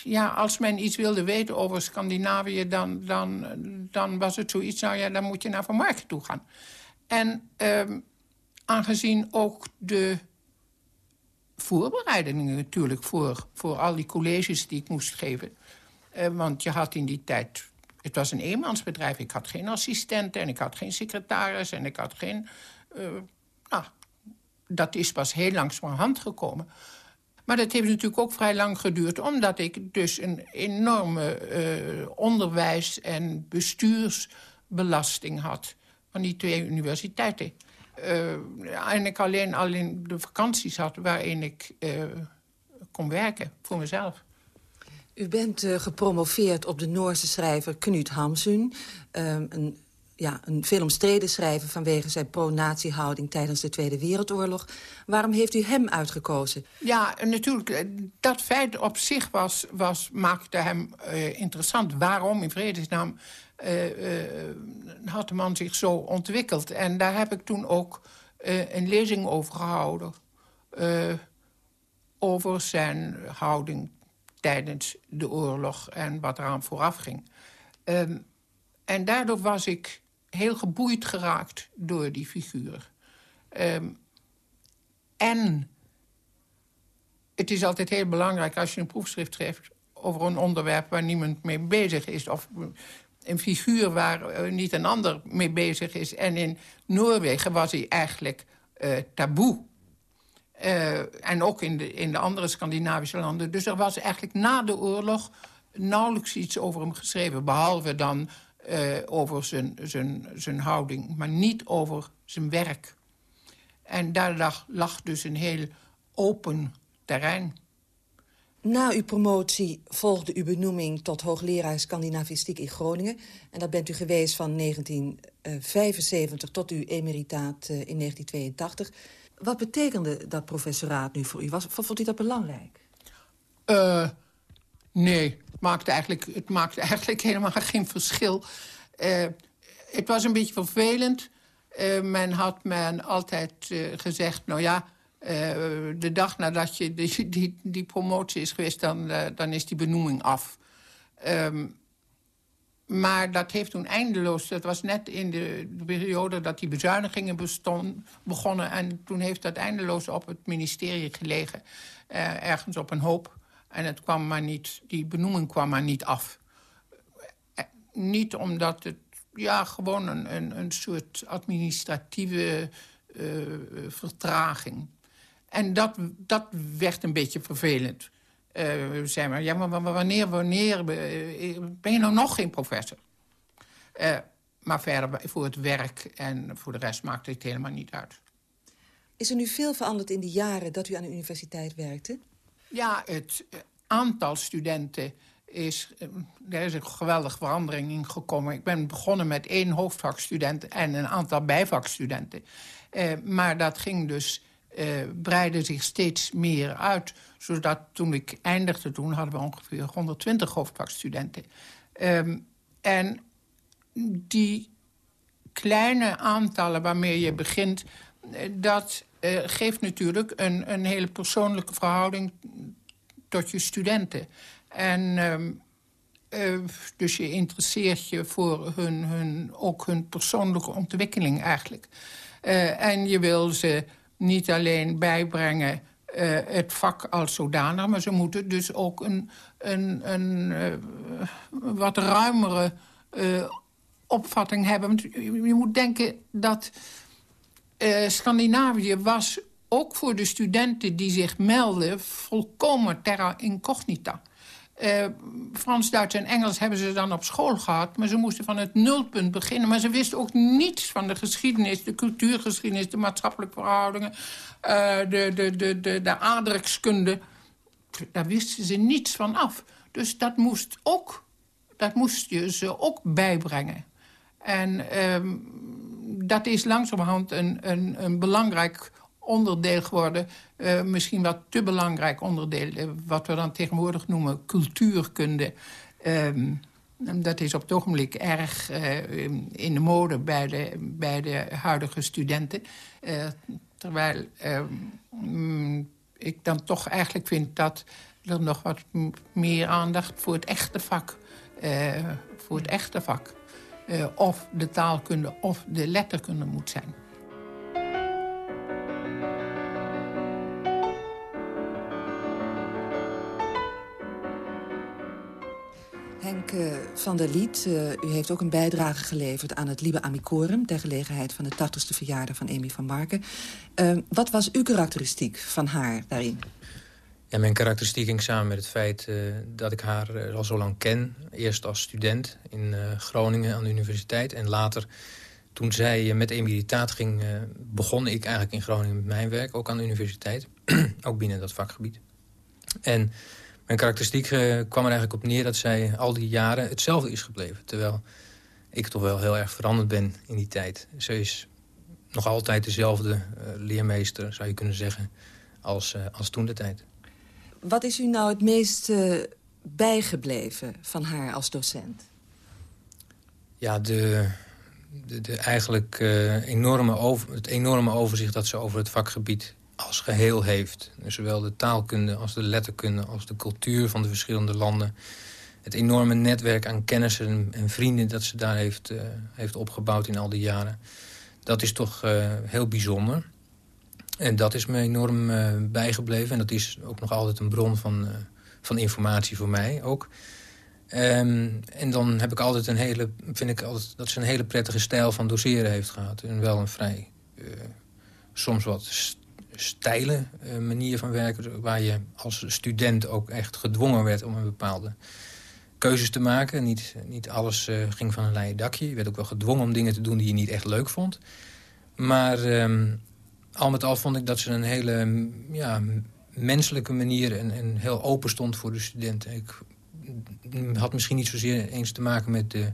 ja, als men iets wilde weten over Scandinavië... Dan, dan, dan was het zoiets, nou ja, dan moet je naar Van Marken toe gaan. En um, aangezien ook de voorbereidingen natuurlijk... voor, voor al die colleges die ik moest geven... Uh, want je had in die tijd het was een eenmansbedrijf. Ik had geen assistenten en ik had geen secretaris en ik had geen... Uh, nou, dat is pas heel langzamerhand gekomen. Maar dat heeft natuurlijk ook vrij lang geduurd... omdat ik dus een enorme uh, onderwijs- en bestuursbelasting had... van die twee universiteiten. Uh, en ik alleen al in de vakanties had waarin ik kon werken voor mezelf. U bent uh, gepromoveerd op de Noorse schrijver Knut Hamsun. Um, een, ja, een veel omstreden schrijver vanwege zijn pro-natiehouding tijdens de Tweede Wereldoorlog. Waarom heeft u hem uitgekozen? Ja, natuurlijk. Eh, dat feit op zich was, was, maakte hem uh, interessant. Waarom in vredesnaam had de man zich zo ontwikkeld? En daar heb ik toen ook een lezing over gehouden. over zijn houding tijdens de oorlog en wat eraan vooraf ging. Um, en daardoor was ik heel geboeid geraakt door die figuur. Um, en het is altijd heel belangrijk als je een proefschrift schrijft... over een onderwerp waar niemand mee bezig is... of een figuur waar uh, niet een ander mee bezig is. En in Noorwegen was hij eigenlijk uh, taboe. Uh, en ook in de, in de andere Scandinavische landen. Dus er was eigenlijk na de oorlog nauwelijks iets over hem geschreven. Behalve dan uh, over zijn, zijn, zijn houding, maar niet over zijn werk. En daar lag, lag dus een heel open terrein. Na uw promotie volgde uw benoeming tot hoogleraar Scandinavistiek in Groningen. En dat bent u geweest van 1975 tot uw emeritaat eh, in 1982. Wat betekende dat professoraat nu voor u? Was, vond u dat belangrijk? Uh, nee, het maakte, eigenlijk, het maakte eigenlijk helemaal geen verschil. Uh, het was een beetje vervelend. Uh, men had men altijd gezegd, nou ja... de dag nadat je die, die, die promotie is geweest, dan, dan is die benoeming af. Um, maar dat heeft toen eindeloos... Dat was net in de, de periode dat die bezuinigingen begonnen. En toen heeft dat eindeloos op het ministerie gelegen. Uh, ergens op een hoop. En het kwam maar niet, die benoeming kwam maar niet af. Uh, niet omdat het ja, gewoon een, een, een soort administratieve uh, vertraging. En dat, dat werd een beetje vervelend. Uh, zei maar, ja, maar wanneer, wanneer ben je nou nog geen professor? Uh, maar verder voor het werk en voor de rest maakte het helemaal niet uit. Is er nu veel veranderd in de jaren dat u aan de universiteit werkte? Ja, het aantal studenten is... Er is een geweldige verandering in gekomen. Ik ben begonnen met één hoofdvakstudent en een aantal bijvakstudenten. Uh, maar dat ging dus uh, breidde zich steeds meer uit. Zodat toen ik eindigde, toen hadden we ongeveer 120 hoofdvakstudenten. Um, en die kleine aantallen waarmee je begint... Eh, dat uh, geeft natuurlijk een, een hele persoonlijke verhouding tot je studenten. En uh, dus je interesseert je voor hun, hun, ook hun persoonlijke ontwikkeling eigenlijk. En je wil ze niet alleen bijbrengen uh, het vak als zodanig... maar ze moeten dus ook een, een, een uh, wat ruimere uh, opvatting hebben. Want je moet denken dat Scandinavië was ook voor de studenten die zich melden... volkomen terra incognita. Uh, Frans, Duits en Engels hebben ze dan op school gehad. Maar ze moesten van het nulpunt beginnen. Maar ze wisten ook niets van de geschiedenis, de cultuurgeschiedenis... de maatschappelijke verhoudingen, uh, de, de, de, de, de aardrijkskunde. Daar wisten ze niets van af. Dus dat moest, ook, dat moest je ze ook bijbrengen. En um, dat is langzamerhand een, een, een belangrijk onderdeel geworden. Uh, misschien wat te belangrijk onderdeel. Uh, wat we dan tegenwoordig noemen cultuurkunde. Um, dat is op het ogenblik erg uh, in de mode bij de, bij de huidige studenten. terwijl um, ik dan toch eigenlijk vind dat er nog wat meer aandacht voor het echte vak... voor het echte vak... of de taalkunde of de letterkunde moet zijn. Henk van der Liet, uh, u heeft ook een bijdrage geleverd aan het Liebe Amicorum... ter gelegenheid van de 80ste verjaardag van Amy van Marken. Uh, wat was uw karakteristiek van haar daarin? Ja, mijn karakteristiek ging samen met het feit uh, dat ik haar al zo lang ken. Eerst als student in Groningen aan de universiteit. En later, toen zij met emeritaat ging, begon ik eigenlijk in Groningen met mijn werk. Ook aan de universiteit, ook binnen dat vakgebied. En mijn karakteristiek uh, kwam er eigenlijk op neer dat zij al die jaren hetzelfde is gebleven. Terwijl ik toch wel heel erg veranderd ben in die tijd. Ze is nog altijd dezelfde uh, leermeester, zou je kunnen zeggen, als, uh, als toen de tijd. Wat is u nou het meest bijgebleven van haar als docent? Ja, de, de, de eigenlijk enorme over, het enorme overzicht dat ze over het vakgebied als geheel heeft. Zowel de taalkunde als de letterkunde als de cultuur van de verschillende landen. Het enorme netwerk aan kennissen en vrienden dat ze daar heeft, uh, heeft opgebouwd in al die jaren. Dat is toch uh, heel bijzonder. En dat is me enorm uh, bijgebleven. En dat is ook nog altijd een bron van, van informatie voor mij ook. Um, en dan heb ik altijd een hele, vind ik altijd dat ze een hele prettige stijl van doseren heeft gehad. En wel een vrij, soms wat steile uh, manier van werken... waar je als student ook echt gedwongen werd om een bepaalde keuzes te maken. Niet, niet alles uh, ging van een leien dakje. Je werd ook wel gedwongen om dingen te doen die je niet echt leuk vond. Maar um, al met al vond ik dat ze een hele ja, menselijke manier en, en heel open stond voor de studenten. Ik had misschien niet zozeer eens te maken met de,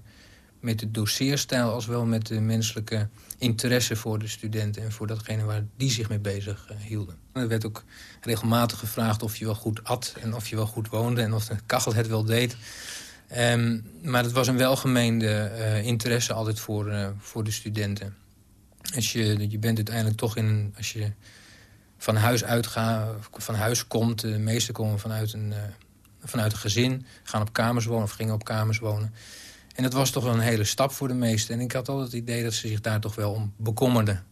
met de doseerstijl... als wel met de menselijke interesse voor de studenten... en voor datgene waar die zich mee bezig uh, hielden. Er werd ook regelmatig gevraagd of je wel goed at... en of je wel goed woonde en of de kachel het wel deed. Um, maar het was een welgemeende uh, interesse altijd voor, uh, voor de studenten. Als je, je bent uiteindelijk toch in... Als je van huis uitgaat, van huis komt... de meesten komen vanuit een, vanuit een gezin, gaan op kamers wonen... of gingen op kamers wonen. En dat was toch een hele stap voor de meesten. En ik had altijd het idee dat ze zich daar toch wel om bekommerden.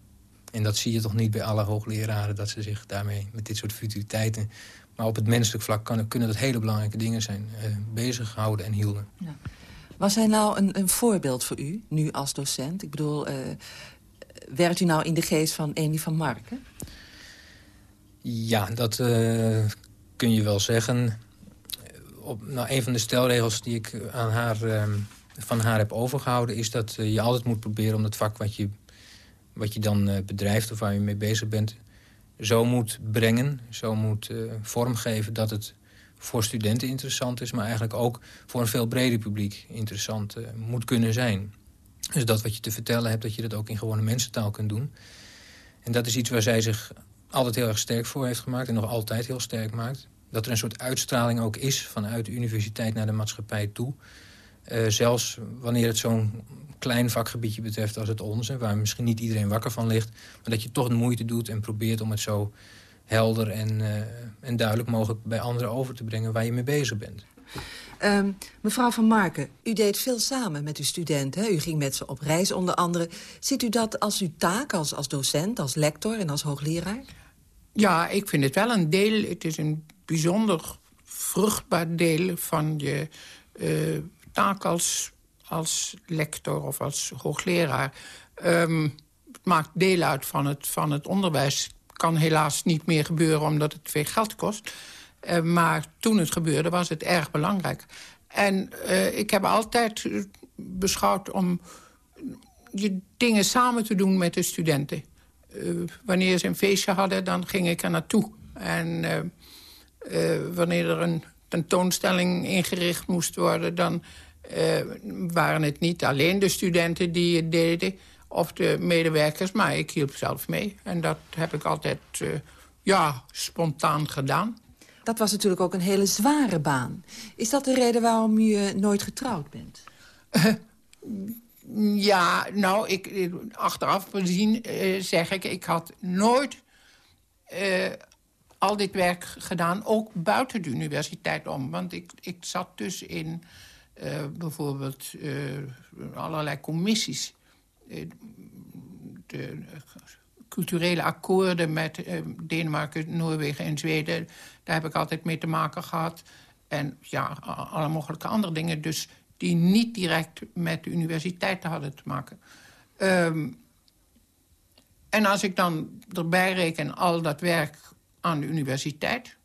En dat zie je toch niet bij alle hoogleraren... dat ze zich daarmee met dit soort futiliteiten... maar op het menselijk vlak kan, kunnen dat hele belangrijke dingen zijn... Uh, bezighouden en hielden. Ja. Was hij nou een, een, voorbeeld voor u, nu als docent? Ik bedoel, uh, werkt u nou in de geest van Amy van Marken? Ja, dat uh, kun je wel zeggen. Op, nou, een van de stelregels die ik aan haar, uh, van haar heb overgehouden... is dat uh, je altijd moet proberen om het vak wat je, wat je dan bedrijft... of waar je mee bezig bent, zo moet brengen, zo moet vormgeven... dat het voor studenten interessant is... maar eigenlijk ook voor een veel breder publiek interessant moet kunnen zijn. Dus dat wat je te vertellen hebt, dat je dat ook in gewone mensentaal kunt doen. En dat is iets waar zij zich altijd heel erg sterk voor heeft gemaakt... en nog altijd heel sterk maakt. Dat er een soort uitstraling ook is vanuit de universiteit naar de maatschappij toe. Uh, zelfs wanneer het zo'n klein vakgebiedje betreft als het onze... waar misschien niet iedereen wakker van ligt... maar dat je toch een moeite doet en probeert om het zo helder en, uh, en duidelijk mogelijk... bij anderen over te brengen waar je mee bezig bent. Um, mevrouw Van Marken, u deed veel samen met uw studenten. U ging met ze op reis onder andere. Ziet u dat als uw taak, als, als docent, als lector en als hoogleraar? Ja, ik vind het wel een deel. Het is een bijzonder vruchtbaar deel van je uh, taak als, als lector of als hoogleraar. Um, maakt deel uit van het, van het onderwijs. kan helaas niet meer gebeuren omdat het veel geld kost. Uh, maar toen het gebeurde was het erg belangrijk. En uh, ik heb altijd beschouwd om je dingen samen te doen met de studenten. Wanneer ze een feestje hadden, dan ging ik er naartoe. En wanneer er een tentoonstelling ingericht moest worden... dan waren het niet alleen de studenten die het deden of de medewerkers... maar ik hielp zelf mee. En dat heb ik altijd ja, spontaan gedaan. Dat was natuurlijk ook een hele zware baan. Is dat de reden waarom u nooit getrouwd bent? Uh, ja, nou, ik, achteraf gezien zeg ik... ik had nooit al dit werk gedaan, ook buiten de universiteit om. Want ik, ik zat dus in bijvoorbeeld allerlei commissies... de culturele akkoorden met Denemarken, Noorwegen en Zweden. Daar heb ik altijd mee te maken gehad. En ja, alle mogelijke andere dingen. Dus die niet direct met de universiteiten hadden te maken. Um, en als ik dan erbij reken al dat werk aan de universiteit...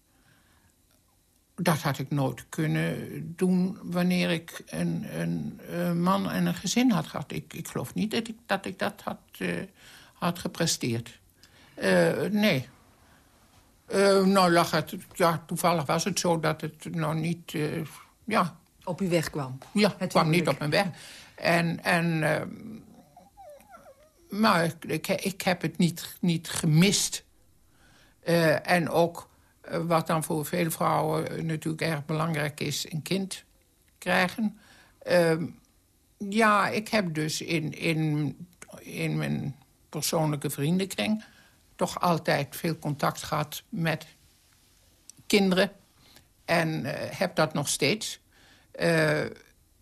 dat had ik nooit kunnen doen wanneer ik een, een, een man en een gezin had gehad. Ik, ik geloof niet dat ik dat, ik dat had... Uh, had gepresteerd. Uh, nee. Uh, nou lag het, ja, toevallig was het zo dat het nou niet, ja... Op uw weg kwam? Ja, het kwam niet op mijn weg. En, en maar ik, ik, ik, heb het niet, niet gemist. En ook, wat dan voor veel vrouwen natuurlijk erg belangrijk is, een kind krijgen. Ehm, ja, ik heb dus in, in, in mijn persoonlijke vriendenkring... toch altijd veel contact gehad met kinderen. En heb dat nog steeds.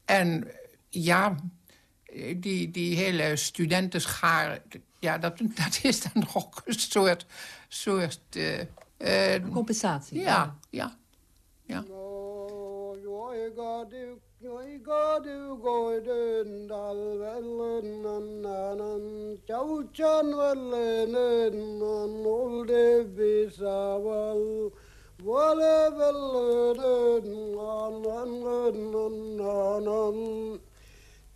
En ja, die, die hele studentenschaar... ja, dat, dat is dan nog een soort... soort uh, Compensatie. Ja, ja. ja. Oi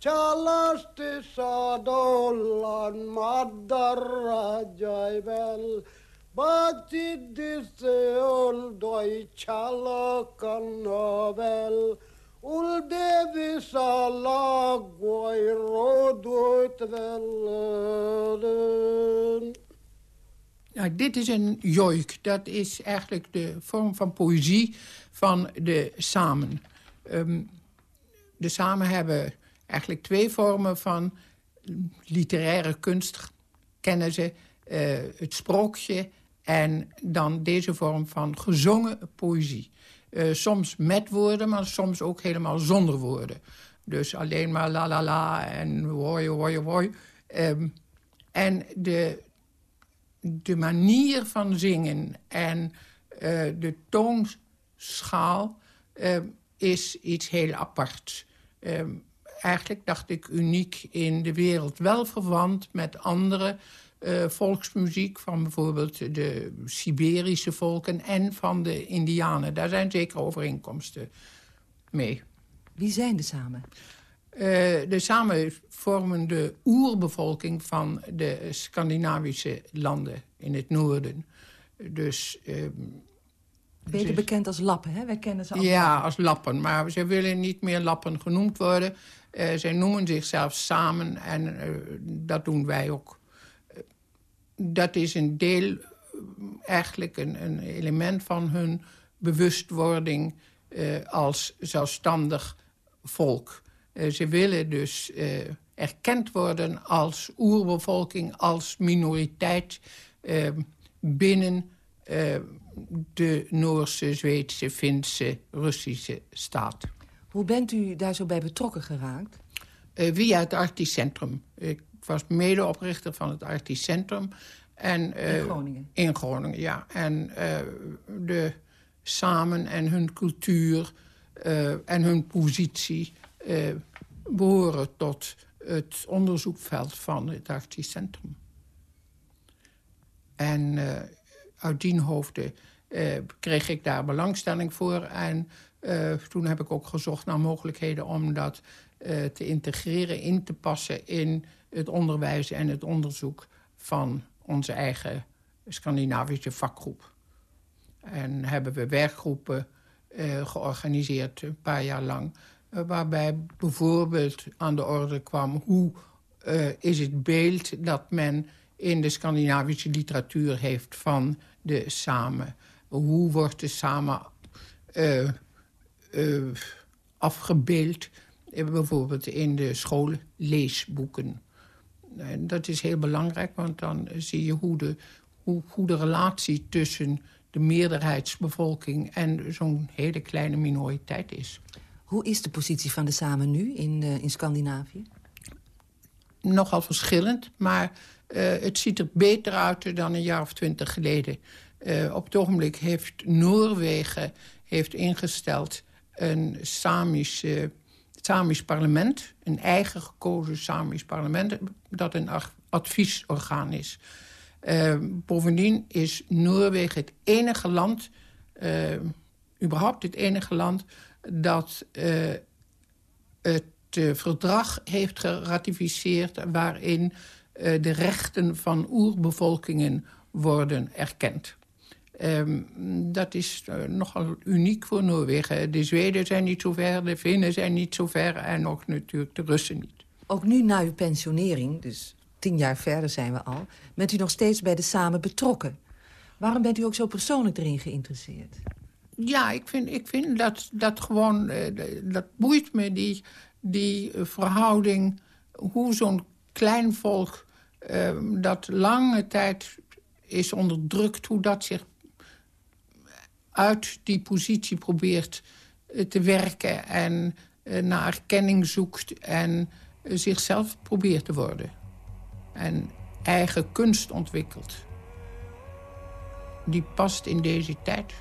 ga du går den dalvellen annan Chauchan vellen an olde bisaval Vale vellen an an Chalasti sadollan maddarra jaivel Batidisse ol doi chalakan novel Ul devi salagwai rodoit vellen Nou, dit is een joik. Dat is eigenlijk de vorm van poëzie van de samen. Ehm, de samen hebben eigenlijk twee vormen van literaire kunst. Kennen ze uh, het sprookje en dan deze vorm van gezongen poëzie. Uh, soms met woorden, maar soms ook helemaal zonder woorden. Dus alleen maar la la la en woi woi woi. Um, en de, de manier van zingen en uh, de toonschaal uh, is iets heel aparts. Uh, eigenlijk dacht ik uniek in de wereld. Wel verwant met andere uh, volksmuziek van bijvoorbeeld de Siberische volken en van de Indianen. Daar zijn zeker overeenkomsten mee. Wie zijn de samen? Uh, de samen vormen de oerbevolking van de Scandinavische landen in het noorden. Dus... Uh, Beter dus, bekend als lappen, hè? Wij kennen ze allemaal. Ja, als lappen. Maar ze willen niet meer lappen genoemd worden. Uh, zij noemen zichzelf samen en dat doen wij ook dat is een deel, eigenlijk een, een element van hun bewustwording als zelfstandig volk. Ze willen dus erkend worden als oerbevolking, als minoriteit binnen de Noorse, Zweedse, Finse, Russische staat. Hoe bent u daar zo bij betrokken geraakt? via het Arctisch Centrum. Ik was medeoprichter van het Arctisch Centrum. En, uh, in Groningen? In Groningen, ja. En uh, de samen en hun cultuur uh, en hun positie behoren tot het onderzoekveld van het Arctisch Centrum. En uit die hoofden kreeg ik daar belangstelling voor. En toen heb ik ook gezocht naar mogelijkheden om dat te integreren, in te passen in het onderwijs en het onderzoek van onze eigen Scandinavische vakgroep. En hebben we werkgroepen uh, georganiseerd een paar jaar lang... Uh, waarbij bijvoorbeeld aan de orde kwam... hoe uh, is het beeld dat men in de Scandinavische literatuur heeft van de samen. Hoe wordt de samen afgebeeld, bijvoorbeeld in de schoolleesboeken. En dat is heel belangrijk, want dan zie je hoe de, hoe, hoe de relatie tussen de meerderheidsbevolking en zo'n hele kleine minoriteit is. Hoe is de positie van de Samen nu in, uh, in Scandinavië? Nogal verschillend, maar uh, het ziet er beter uit dan een jaar of twintig geleden. Uh, op het ogenblik heeft Noorwegen heeft ingesteld een Samische Samisch parlement, een eigen gekozen Samisch parlement... dat een adviesorgaan is. Uh, bovendien is Noorwegen het enige land, uh, überhaupt het enige land... dat het verdrag heeft geratificeerd... waarin de rechten van oerbevolkingen worden erkend. Um, dat is uh, nogal uniek voor Noorwegen. De Zweden zijn niet zo ver, de Finnen zijn niet zo ver... en nog natuurlijk de Russen niet. Ook nu na uw pensionering, dus tien jaar verder zijn we al... bent u nog steeds bij de Samen betrokken. Waarom bent u ook zo persoonlijk erin geïnteresseerd? Ja, ik vind, ik vind dat, dat gewoon... Uh, dat boeit me, die, die verhouding... hoe zo'n klein volk uh, dat lange tijd is onderdrukt... hoe dat zich uit die positie probeert eh, te werken... en eh, naar erkenning zoekt en eh, zichzelf probeert te worden. En eigen kunst ontwikkelt. Die past in deze tijd.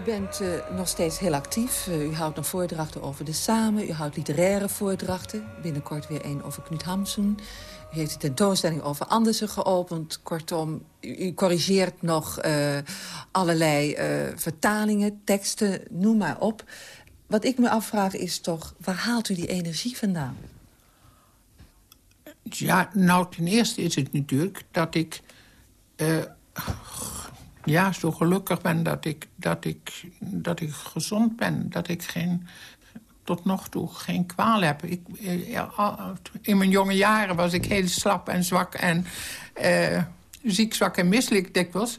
U bent uh, nog steeds heel actief. Uh, u houdt nog voordrachten over de Samen. U houdt literaire voordrachten. Binnenkort weer een over Knut Hamsun. U heeft de tentoonstelling over Andersen geopend. Kortom, u, corrigeert nog uh, allerlei vertalingen, teksten, noem maar op. Wat ik me afvraag is toch, waar haalt u die energie vandaan? Ja, nou, ten eerste is het natuurlijk dat ik... Ja, zo gelukkig ben dat ik, dat, ik, dat ik gezond ben. Dat ik geen, tot nog toe geen kwaal heb. Ik, in mijn jonge jaren was ik heel slap en zwak en uh, ziek, zwak en misselijk dikwijls.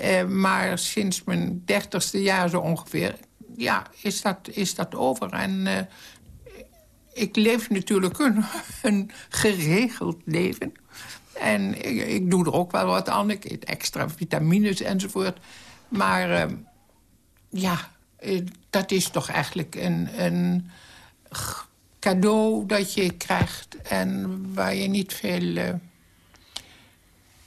Uh, maar sinds mijn dertigste jaar zo ongeveer... ja, is dat, is dat over. En uh, ik leef natuurlijk een geregeld leven. En ik, doe er ook wel wat aan. Ik eet extra vitamines enzovoort. Maar uh, ja, eh, dat is toch eigenlijk een, een, cadeau dat je krijgt... en waar je niet veel... Uh,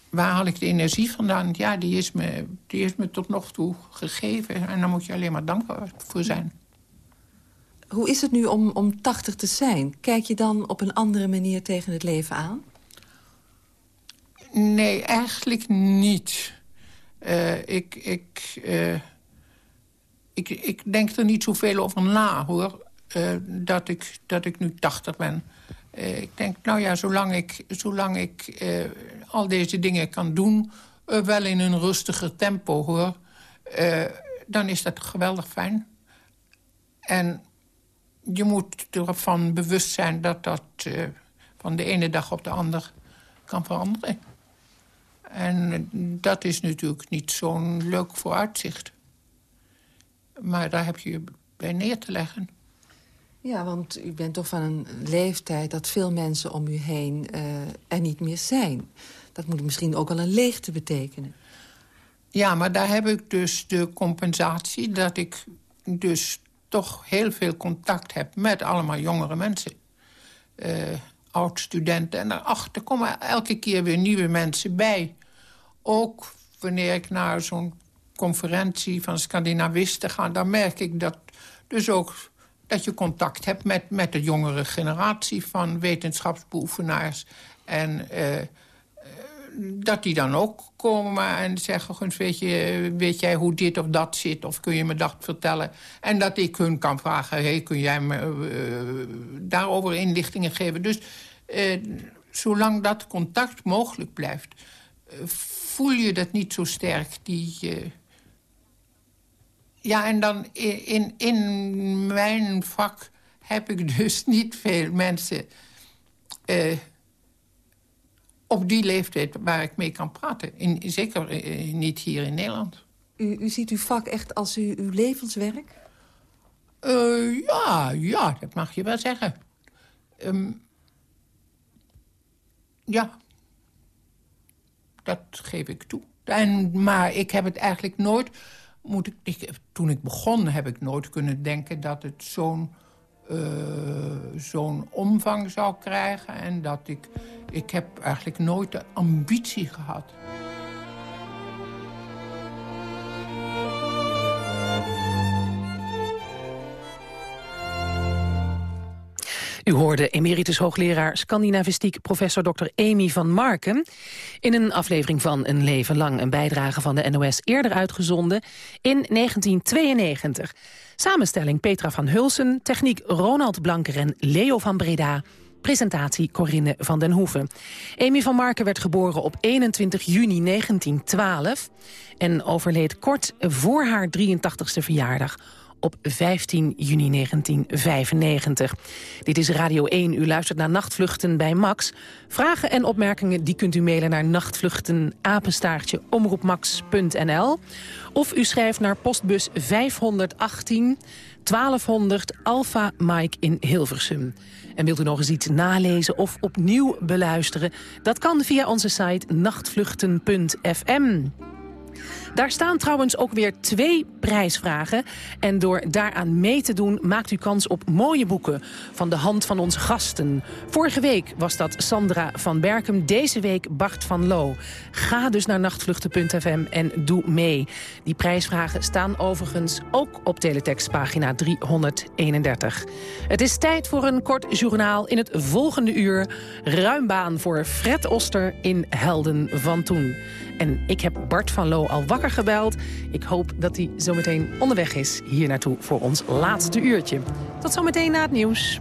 waar haal ik de energie vandaan? Ja, die is, me, die is me tot nog toe gegeven. En daar moet je alleen maar dankbaar voor zijn. Hoe is het nu om, om 80 te zijn? Kijk je dan op een andere manier tegen het leven aan? Nee, eigenlijk niet. Uh, ik, ik, uh, ik, ik denk er niet zoveel over na, hoor. Uh, dat, ik, dat ik nu 80 ben. ik denk, nou ja, zolang ik, zolang ik al deze dingen kan doen... wel in een rustiger tempo, hoor... dan is dat geweldig fijn. En je moet ervan bewust zijn dat dat van de ene dag op de andere kan veranderen. En dat is natuurlijk niet zo'n leuk vooruitzicht. Maar daar heb je je bij neer te leggen. Ja, want u bent toch van een leeftijd dat veel mensen om u heen uh, er niet meer zijn. Dat moet misschien ook wel een leegte betekenen. Ja, maar daar heb ik dus de compensatie... dat ik dus toch heel veel contact heb met allemaal jongere mensen. Uh, oud-studenten. En daarachter komen elke keer weer nieuwe mensen bij ook wanneer ik naar zo'n conferentie van Scandinavisten ga... dan merk ik dat dus ook dat je contact hebt met, met de jongere generatie van wetenschapsbeoefenaars. En uh, dat die dan ook komen en zeggen... Weet, je, weet jij hoe dit of dat zit of kun je me dat vertellen? En dat ik hun kan vragen, hey, kun jij me uh, daarover inlichtingen geven? Dus uh, zolang dat contact mogelijk blijft voel je dat niet zo sterk. Die, uh... Ja, en dan in, in mijn vak heb ik dus niet veel mensen... Uh, op die leeftijd waar ik mee kan praten. In, zeker uh, niet hier in Nederland. U, u, ziet uw vak echt als u, uw levenswerk? ja, ja, dat mag je wel zeggen. Um, ja, dat geef ik toe. En, maar ik heb het eigenlijk nooit... Moet ik, toen ik begon heb ik nooit kunnen denken dat het zo'n uh, zo'n omvang zou krijgen. En dat ik... Ik heb eigenlijk nooit de ambitie gehad. Hoorde emeritus hoogleraar Scandinavistiek professor Dr. Amy van Marken... in een aflevering van Een Leven Lang, een bijdrage van de NOS... eerder uitgezonden in 1992. Samenstelling Petra van Hulsen, techniek Ronald Blanker en Leo van Breda... Presentatie Corinne van den Hoeven. Amy van Marken werd geboren op 21 juni 1912... en overleed kort voor haar 83ste verjaardag op 15 juni 1995. Dit is Radio 1. U luistert naar Nachtvluchten bij Max. Vragen en opmerkingen die kunt u mailen naar nachtvluchten omroepmax.nl of u schrijft naar postbus 518 1200 Alpha Mike in Hilversum. En wilt u nog eens iets nalezen of opnieuw beluisteren? Dat kan via onze site nachtvluchten.fm. Daar staan trouwens ook weer twee prijsvragen. En door daaraan mee te doen maakt u kans op mooie boeken van de hand van onze gasten. Vorige week was dat Sandra van Berkem, deze week Bart van Loo. Ga dus naar nachtvluchten.fm en doe mee. Die prijsvragen staan overigens ook op teletextpagina 331. Het is tijd voor een kort journaal in het volgende uur. Ruim baan voor Fred Oster in Helden van Toen. En ik heb Bart van Loo al wakker gebeld. Ik hoop dat hij zometeen onderweg is hier naartoe voor ons laatste uurtje. Tot zometeen na het nieuws.